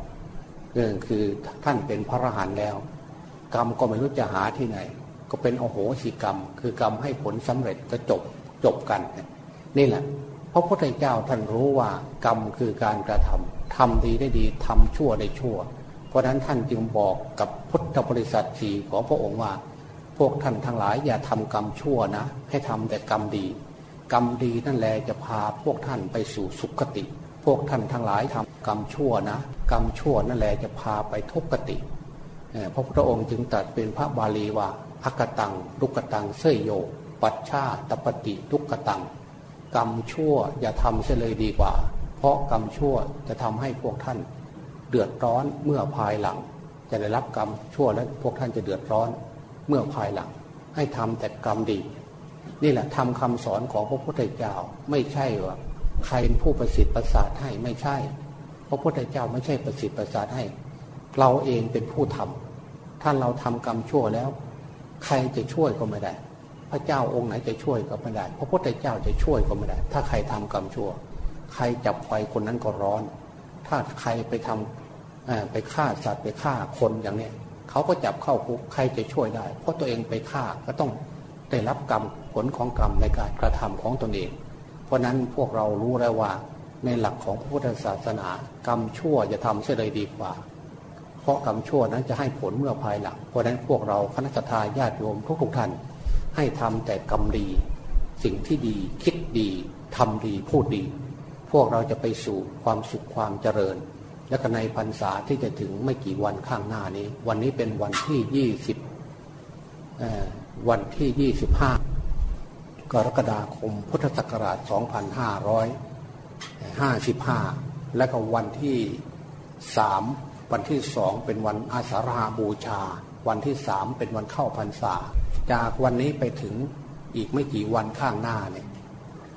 เออคือท่านเป็นพระอรหันต์แล้ว กรรมก็ไม่รู้จะหาที่ไหน ก็เป็นโอโหสิกรรม คือกรรมให้ผลสำเร็จก็จบจบกัน นี่แหละพระพุทธเจ้าท่านรู้ว่ากรรมคือการกระทำทำดีได้ดีทำชั่วได้ชั่ว เพราะนั้นท่านจึงบอกกับพุทธบริษัทสี่ของพระองค์ว่า พวกท่านทั้งหลายอย่าทำกรรมชั่วนะ ให้ทำแต่กรรมดี กรรมดีนั่นแหละจะพาพวกท่านไปสู่สุคติ พวกท่านทั้งหลายทำกรรมชั่วนะ กรรมชั่วนั่นแหละจะพาไปทุกขติพระพุทธองค์จึงตรัสเป็นพระบาลีว่า อักตังลุกตังเสยโย ปัจชาตปฏิทุกตัง กรรมชั่วอย่าทำเสียเลยดีกว่า เพราะกรรมชั่วจะทำให้พวกท่าน เดือดร้อนเมื่อภายหลัง จะได้รับกรรมชั่วและพวกท่านจะเดือดร้อนเมื่อภายหลัง ให้ทำแต่กรรมดี นี่แหละทำคำสอนของพระพุทธเจ้าไม่ใช่ว่าใครเป็นผู้ประสิทธิ์ประสาทให้ไม่ใช่ พระพุทธเจ้าไม่ใช่ประสิทธิ์ประสาทให้ เราเองเป็นผู้ทำถ้าเราทำกรรมชั่วแล้ว ใครจะช่วยก็ไม่ได้ พระเจ้าองค์ไหนจะช่วยก็ไม่ได้ พระพุทธเจ้าจะช่วยก็ไม่ได้ ถ้าใครทำกรรมชั่ว ใครจับไฟคนนั้นก็ร้อน ถ้าใครไปทำไปฆ่าสัตว์ไปฆ่าคนอย่างนี้เขาก็จับเข้าคุกใครจะช่วยได้ เพราะตัวเองไปฆ่าก็ต้องได้รับกรรมผลของกรรมในการกระทำของตนเอง เพราะนั้นพวกเรารู้แล้วว่าในหลักของพระพุทธศาสนา กรรมชั่วจะทำเสียเลยดีกว่า ราะกรรมชั่วนั้นจะให้ผลเมื่อภายหลัง เพราะนั้นพวกเราคณะทาญาติโยมทุกๆท่าน ให้ทำแต่กรรมดี สิ่งที่ดีคิดดีทำดีพูดดี พวกเราจะไปสู่ความสุขความเจริญ และก็ในพรรษาที่จะถึงไม่กี่วันข้างหน้านี้ วันนี้เป็นวันที่ยี่สิบวันที่ยี่สิบห้ากรกฎาคมพุทธศักราช 2555 และก็วันที่สาม วันที่สองเป็นวันอาสาฬหาบูชา วันที่สามเป็นวันเข้าพรรษา จากวันนี้ไปถึงอีกไม่กี่วันข้างหน้าเนี่ย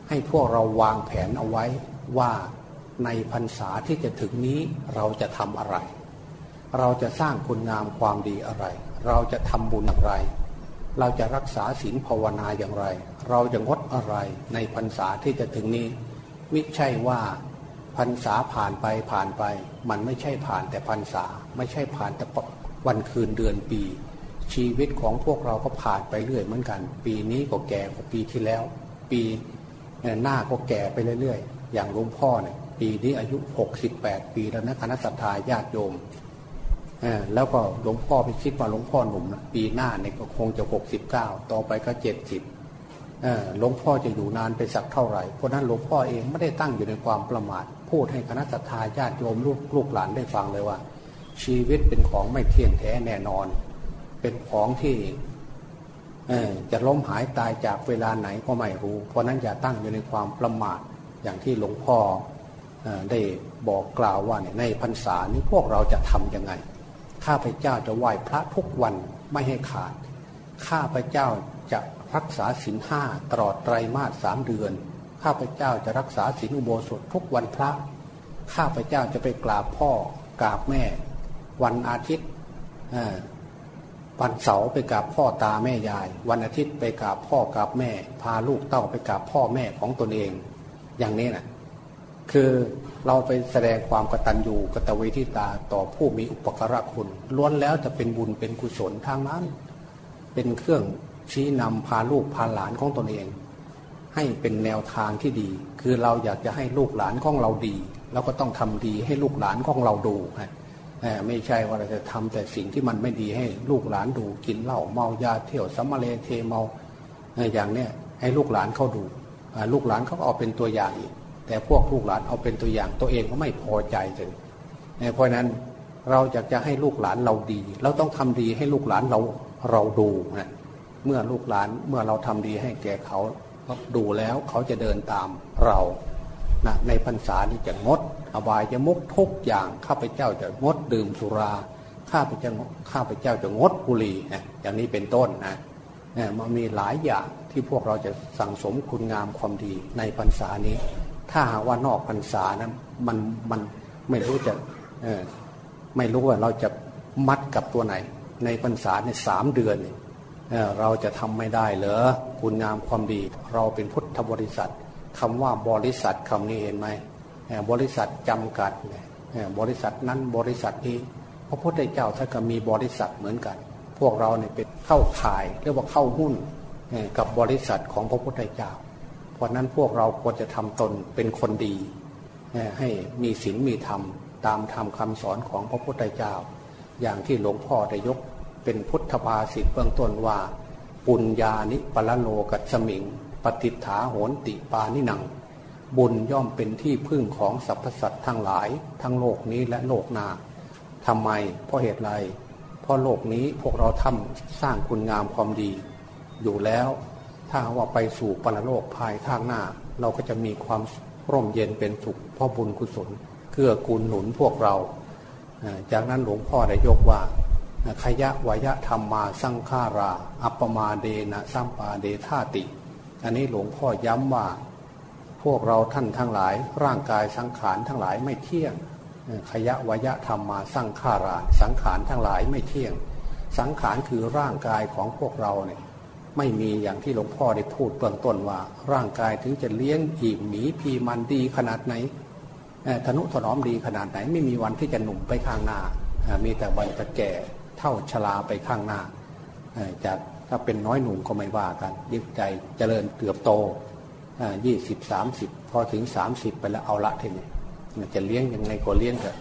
ให้พวกเราวางแผนเอาไว้ว่าในพรรษาที่จะถึงนี้เราจะทำอะไร เราจะสร้างคุณงามความดีอะไร เราจะทำบุญอะไร เราจะรักษาศีลภาวนาอย่างไร เราจะงดอะไรในพรรษาที่จะถึงนี้ม่ใช่ว่า รรษาผ่านไปผ่านไป มันไม่ใช่ผ่านแต่พรรษา ไม่ใช่ผ่านแต่วันคืนเดือนปี ชีวิตของพวกเราก็ผ่านไปเรื่อยเหมือนกัน ปีนี้ก็แก่กว่าปีที่แล้ว ปีหน้าก็แก่ไปเรื่อยๆ อย่างหลวงพ่อเนี่ยปีนี้อายุ 68 ปีแล้วนะคณะสัตยาญาติโยมแล้วก็หลวงพ่อไปคิดว่าหลวงพ่อหนุ่มนะปีหน้าเนี่ยก็คงจะ 69 ต่อไปก็ 70หลวงพ่อจะอยู่นานไปสักเท่าไหร่ เพราะนั้นหลวงพ่อเองไม่ได้ตั้งอยู่ในความประมาท พูดให้คณะสัตยาญาติโยมลูกลูกหลานได้ฟังเลยว่า ชีวิตเป็นของไม่เที่ยงแท้แน่นอน เป็นของที่จะล้มหายตายจากเวลาไหนก็ไม่รู้ เพราะนั้นอย่าตั้งอยู่ในความประมาทอย่างที่หลวงพ่อได้บอกกล่าวว่าในพรรษานี้พวกเราจะทำยังไง ข้าพเจ้าจะไหว้พระทุกวันไม่ให้ขาด ข้าพเจ้าจะรักษาศีลห้าตลอดไตรมาสสามเดือน ข้าพเจ้าจะรักษาศีลอุโบสถทุกวันพระ ข้าพเจ้าจะไปกราบพ่อกราบแม่ วันอาทิตย์วันเสาร์ไปกราบพ่อตาแม่ยาย วันอาทิตย์ไปกราบพ่อกราบแม่ พาลูกเต้าไปกราบพ่อแม่ของตนเอง อย่างนี้นะคือเราไปแสดงความกตัญญูกตเวทิตาต่อผู้มีอุปการะคุณล้วนแล้วจะเป็นบุญเป็นกุศลทางนั้น เป็นเครื่องชี้นำพาลูกพาหลานของตนเอง ให้เป็นแนวทางที่ดี คือเราอยากจะให้ลูกหลานของเราดีเราก็ต้องทำดีให้ลูกหลานของเราดูนะไม่ใช่ว่าเราจะทำแต่สิ่งที่มันไม่ดีให้ลูกหลานดูกินเหล้าเมายาเที่ยวสัมมาเลเทเมาอย่างเนี้ยให้ลูกหลานเขาดูลูกหลานเขาเอาเป็นตัวอย่างอีกแต่พวกลูกหลานเอาเป็นตัวอย่างตัวเองก็ไม่พอใจจนเพราะนั้นเราอยากจะให้ลูกหลานเราดี เราต้องทำดีให้ลูกหลานเราเราดูนะเมื่อลูกหลานเมื่อเราทำดีให้แก่เขา ดูแล้วเขาจะเดินตามเรานะในพรรษานี้จะงดอบายจะมุกทุกอย่างข้าพเจ้าจะงดดื่มสุราข้าพเจ้าข้าพเจ้าจะงดบุหรี่นะอย่างนี้เป็นต้นนะเนี่ยมันมีหลายอย่างที่พวกเราจะสั่งสมคุณงามความดีในพรรษานี้ ถ้าหากว่านอกพรรษานะมันมันไม่รู้จะไม่รู้ว่าเราจะมัดกับตัวไหน ในพรรษาในสามเดือน เราจะทำไม่ได้เหรอคุณงามความดี เราเป็นพุทธบริษัทคำว่าบริษัทคำนี้เห็นไหมบริษัทจำกัดบริษัทนั้นบริษัทนี้พระพุทธเจ้าท่านก็มีบริษัทเหมือนกัน พวกเราเนี่ยเป็นเข้าขายเรียกว่าเข้าหุ้นกับบริษัทของพระพุทธเจ้า เพราะนั้นพวกเราควรจะทำตนเป็นคนดี ให้มีศีลมีธรรมตามธรรมคาสอนของพระพุทธเจ้า อย่างที่หลวงพ่อได้ยก เป็นพุทธภาษิตเบื้องต้นว่า ปุญญานิปลโลกัสมิง ปฏิฐาโหนติปานิหนัง บุญย่อมเป็นที่พึ่งของสรรพสัตว์ทั้งหลาย ทั้งโลกนี้และโลกหน้าทำไมเพราะเหตุไรเพราะโลกนี้พวกเราทำสร้างคุณงามความดี อยู่แล้วถ้าว่าไปสู่ปรโลกภายข้างหน้า เราก็จะมีความร่มเย็นเป็นสุขเพราะบุญกุศลเกื้อกูลหนุนพวกเรา จากนั้นหลวงพ่อได้ยกว่า ขยะวยะธรรมมาสังขารา อัปมาเดนะสัมปาเดธาติ อันนี้หลวงพ่อย้ำว่า พวกเราท่านทั้งหลาย ร่างกายสังขารทั้งหลายไม่เที่ยงขยะวยะธรรมมาสังขารา สังขารทั้งหลายไม่เที่ยง สังขารคือร่างกายของพวกเราเนี่ยไม่มีอย่างที่หลวงพ่อได้พูดเบื้องต้นว่า ร่างกายถึงจะเลี้ยงอิ่มหมีพีมันดีขนาดไหนทนุถนอมดีขนาดไหน ไม่มีวันที่จะหนุ่มไปข้างหน้ามีแต่วันจะแก่ เท่าชราไปข้างหน้าจากถ้าเป็นน้อยหนุ่มก็ไม่ว่ากันยิ่งใจเจริญเติบโตยี่สิบสามสิบพอถึงสามสิบไปแล้วเอาละทีนี้จะเลี้ยงยังไงก็เลี้ยงเถอะ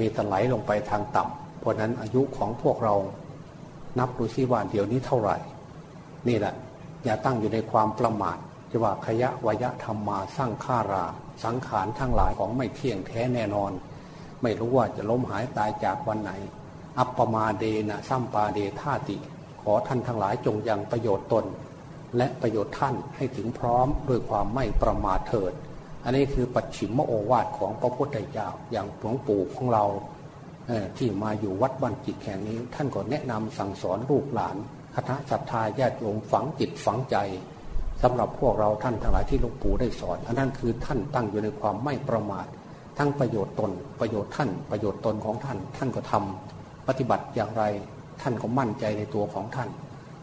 มีถลายลงไปทางต่ำเพราะนั้นอายุของพวกเรานับดูซิว่าเดี๋ยวนี้เท่าไหร่ นี่แหละ อย่าตั้งอยู่ในความประมาทจะว่าขยะวยะธรรมมาสร้างฆารา สังขารทั้งหลายของไม่เที่ยงแท้แน่นอน ไม่รู้ว่าจะล้มหายตายจากวันไหน อัปปมาเดนะซัมปาเดธาติ ขอท่านทั้งหลายจงยังประโยชน์ตน และประโยชน์ท่านให้ถึงพร้อมด้วยความไม่ประมาทเถิด อันนี้คือปัจฉิมโอวาทของพระพุทธเจ้าอย่างหลวงปู่ของเราที่มาอยู่วัดบ้านจิตแห่งนี้ ท่านก็แนะนำสั่งสอนลูกหลานคณะศรัทธาญาติโยมฝังจิตฝังใจสำหรับพวกเราท่านทั้งหลายที่หลวงปู่ได้สอนอันนั้นคือท่านตั้งอยู่ในความไม่ประมาท ทั้งประโยชน์ตน ประโยชน์ท่านประโยชน์ตนของท่าน ท่านก็ทำ ปฏิบัติอย่างไร ท่านก็มั่นใจในตัวของท่าน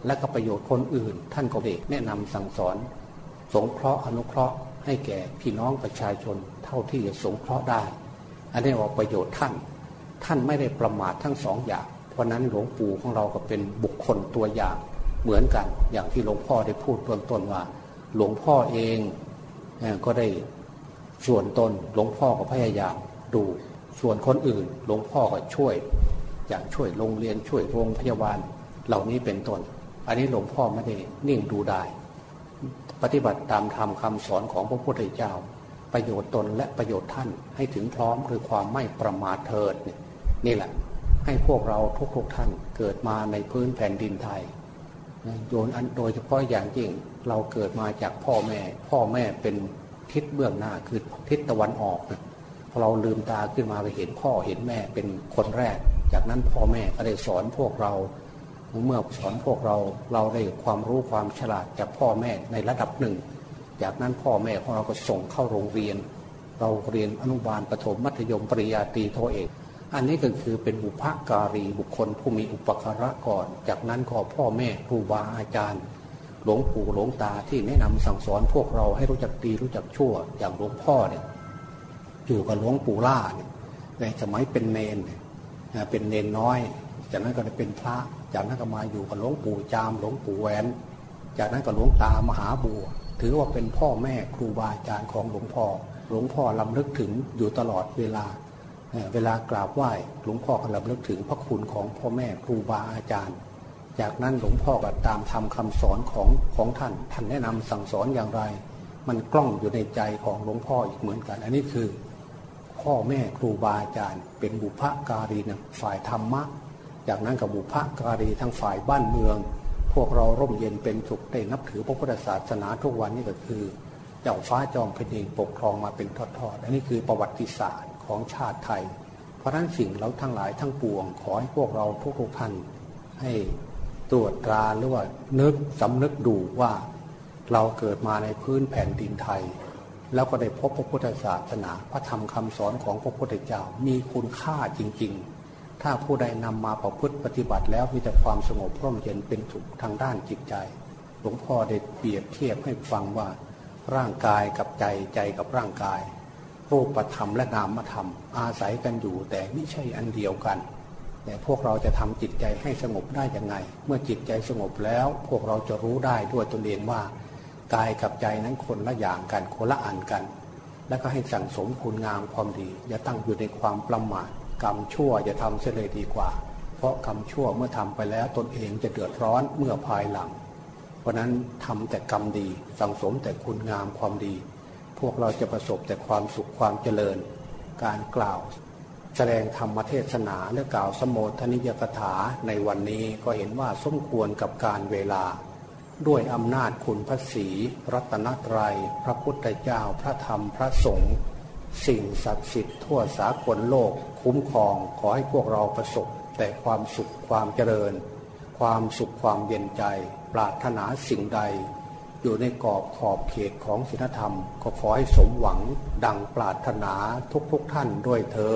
และก็ประโยชน์คนอื่น ท่านก็เด็กแนะนำสั่งสอน สงเคราะห์อนุเคราะห์ให้แก่พี่น้องประชาชนเท่าที่จะสงเคราะห์ได้ อันนี้ว่าประโยชน์ท่าน ท่านไม่ได้ประมาททั้งสองอย่าง เพราะนั้นหลวงปู่ของเราก็เป็นบุคคลตัวอย่างเหมือนกัน อย่างที่หลวงพ่อได้พูดเบื้องต้นว่า หลวงพ่อเองก็ได้ส่วนตนหลวงพ่อก็พยายามดู ส่วนคนอื่นหลวงพ่อก็ช่วย อย่างช่วยโรงเรียนช่วยโรงพยาบาลเหล่านี้เป็นต้น อันนี้หลวงพ่อไม่ได้นิ่งดูได้ ปฏิบัติตามธรรมคาสอนของพระพุทธเจ้า ประโยชน์ตนและประโยชน์ท่านให้ถึงพร้อมคือความไม่ประมาทเถิดนี่แหละ ให้พวกเราทุกๆทท่านเกิดมาในพื้นแผ่นดินไทยโยนอันโดยเฉพาะอย่างยิ่งเราเกิดมาจากพ่อแม่ พ่อแม่เป็นทิศเบื้องหน้าคือทิศตะวันออกพอเราลืมตาขึ้นมาไปเห็นพ่อเห็นแม่เป็นคนแรก จากนั้นพ่อแม่ก็ได้สอนพวกเรา เมื่อสอนพวกเราเราได้ความรู้ความฉลาดจากพ่อแม่ในระดับหนึ่ง จากนั้นพ่อแม่ของเราก็ส่งเข้าโรงเรียน เราเรียนอนุบาลประถมมัธยมปริญญาตรีโทเอกอันนี้ก็คือเป็นบุพการีบุคคลผู้มีอุปการะก่อน จากนั้นก็พ่อแม่ครูบาอาจารย์ หลวงปู่หลวงตาที่แนะนำสั่งสอนพวกเราให้รู้จักดีรู้จักชั่วอย่างหลวงพ่อเนี่ยอยู่กับหลวงปู่ล่าเนี่ยในสมัยเป็นเนนเเป็นเนนน้อย จากนั้นก็ได้เป็นพระ จากนั้นก็มาอยู่กับหลวงปู่จามหลวงปู่แหวน จากนั้นก็หลวงตามหาบัว ถือว่าเป็นพ่อแม่ครูบาอาจารย์ของหลวงพ่อ หลวงพ่อลำลึกถึงอยู่ตลอดเวลา เวลากราบไหว้หลวงพ่อก็ลำลึกถึงพระคุณของพ่อแม่ครูบาอาจารย์ จากนั้นหลวงพ่อก็ตามทำคำสอนของของท่านท่านแนะนำสั่งสอนอย่างไร มันกล้องอยู่ในใจของหลวงพ่ออีกเหมือนกัน อันนี้คือ พ่อแม่ครูบาอาจารย์ เป็นบุพการีนะฝ่ายธรรมะ จากนั้นกับบุพการีทั้งฝ่ายบ้านเมือง พวกเราร่มเย็นเป็นสุขได้นับถือพระพุทธศาสนาทุกวันนี้ก็คือ เจ้าฟ้าจอมแผ่นดินปกครองมาเป็นทอดๆอันนี้คือประวัติศาสตร์ของชาติไทย เพราะนั้นสิ่งเราทั้งหลายทั้งปวง ขอให้พวกเราทุกๆท่านให้ตรวจตราหรือว่านึกสำนึกดูว่า เราเกิดมาในพื้นแผ่นดินไทย แล้วก็ได้พบพระพุทธศาสนา พระธรรมคำสอนของพระพุทธเจ้ามีคุณค่าจริง ๆ ถ้าผู้ใดนำมาประพฤติปฏิบัติแล้วมีแต่ความสงบร่มเย็นเป็นสุขทางด้านจิตใจ หลวงพ่อได้เปรียบเทียบให้ฟังว่า ร่างกายกับใจใจกับร่างกาย รูปธรรมและนามธรรม อาศัยกันอยู่แต่ไม่ใช่อันเดียวกัน แต่พวกเราจะทำจิตใจให้สงบได้ยังไง เมื่อจิตใจสงบแล้วพวกเราจะรู้ได้ด้วยตนเองว่า กายกับใจนั้นคนละอย่างกันคนละอันกัน แล้วก็ให้สั่งสมคุณงามความดี อย่าตั้งอยู่ในความประมาทกรรมชั่วอย่าทำเสียเลยดีกว่า เพราะกรรมชั่วเมื่อทำไปแล้วตนเองจะเดือดร้อนเมื่อภายหลัง เพราะนั้นทำแต่กรรมดีสั่งสมแต่คุณงามความดี พวกเราจะประสบแต่ความสุขความเจริญ การกล่าวแสดงธรรมเทศนาและกล่าวสมโภชนิยกถาในวันนี้ก็เห็นว่าสมควรกับการเวลา ด้วยอำนาจคุณพระศรีรัตนตรยัย พระพุทธเจ้าพระธรรมพระสงฆ์สิ่งศักดิ์สิทธิ์ทั่วสากลโลก คุ้มครองขอให้พวกเราประสบ แต่ความสุขความเจริญ ความสุขความเย็นใจ ปรารถนาสิ่งใด อยู่ในกรอบขอบเขตของศีลธรรม ก็ขอให้สมหวังดังปรารถนาทุกๆทท่านด้วยเทอ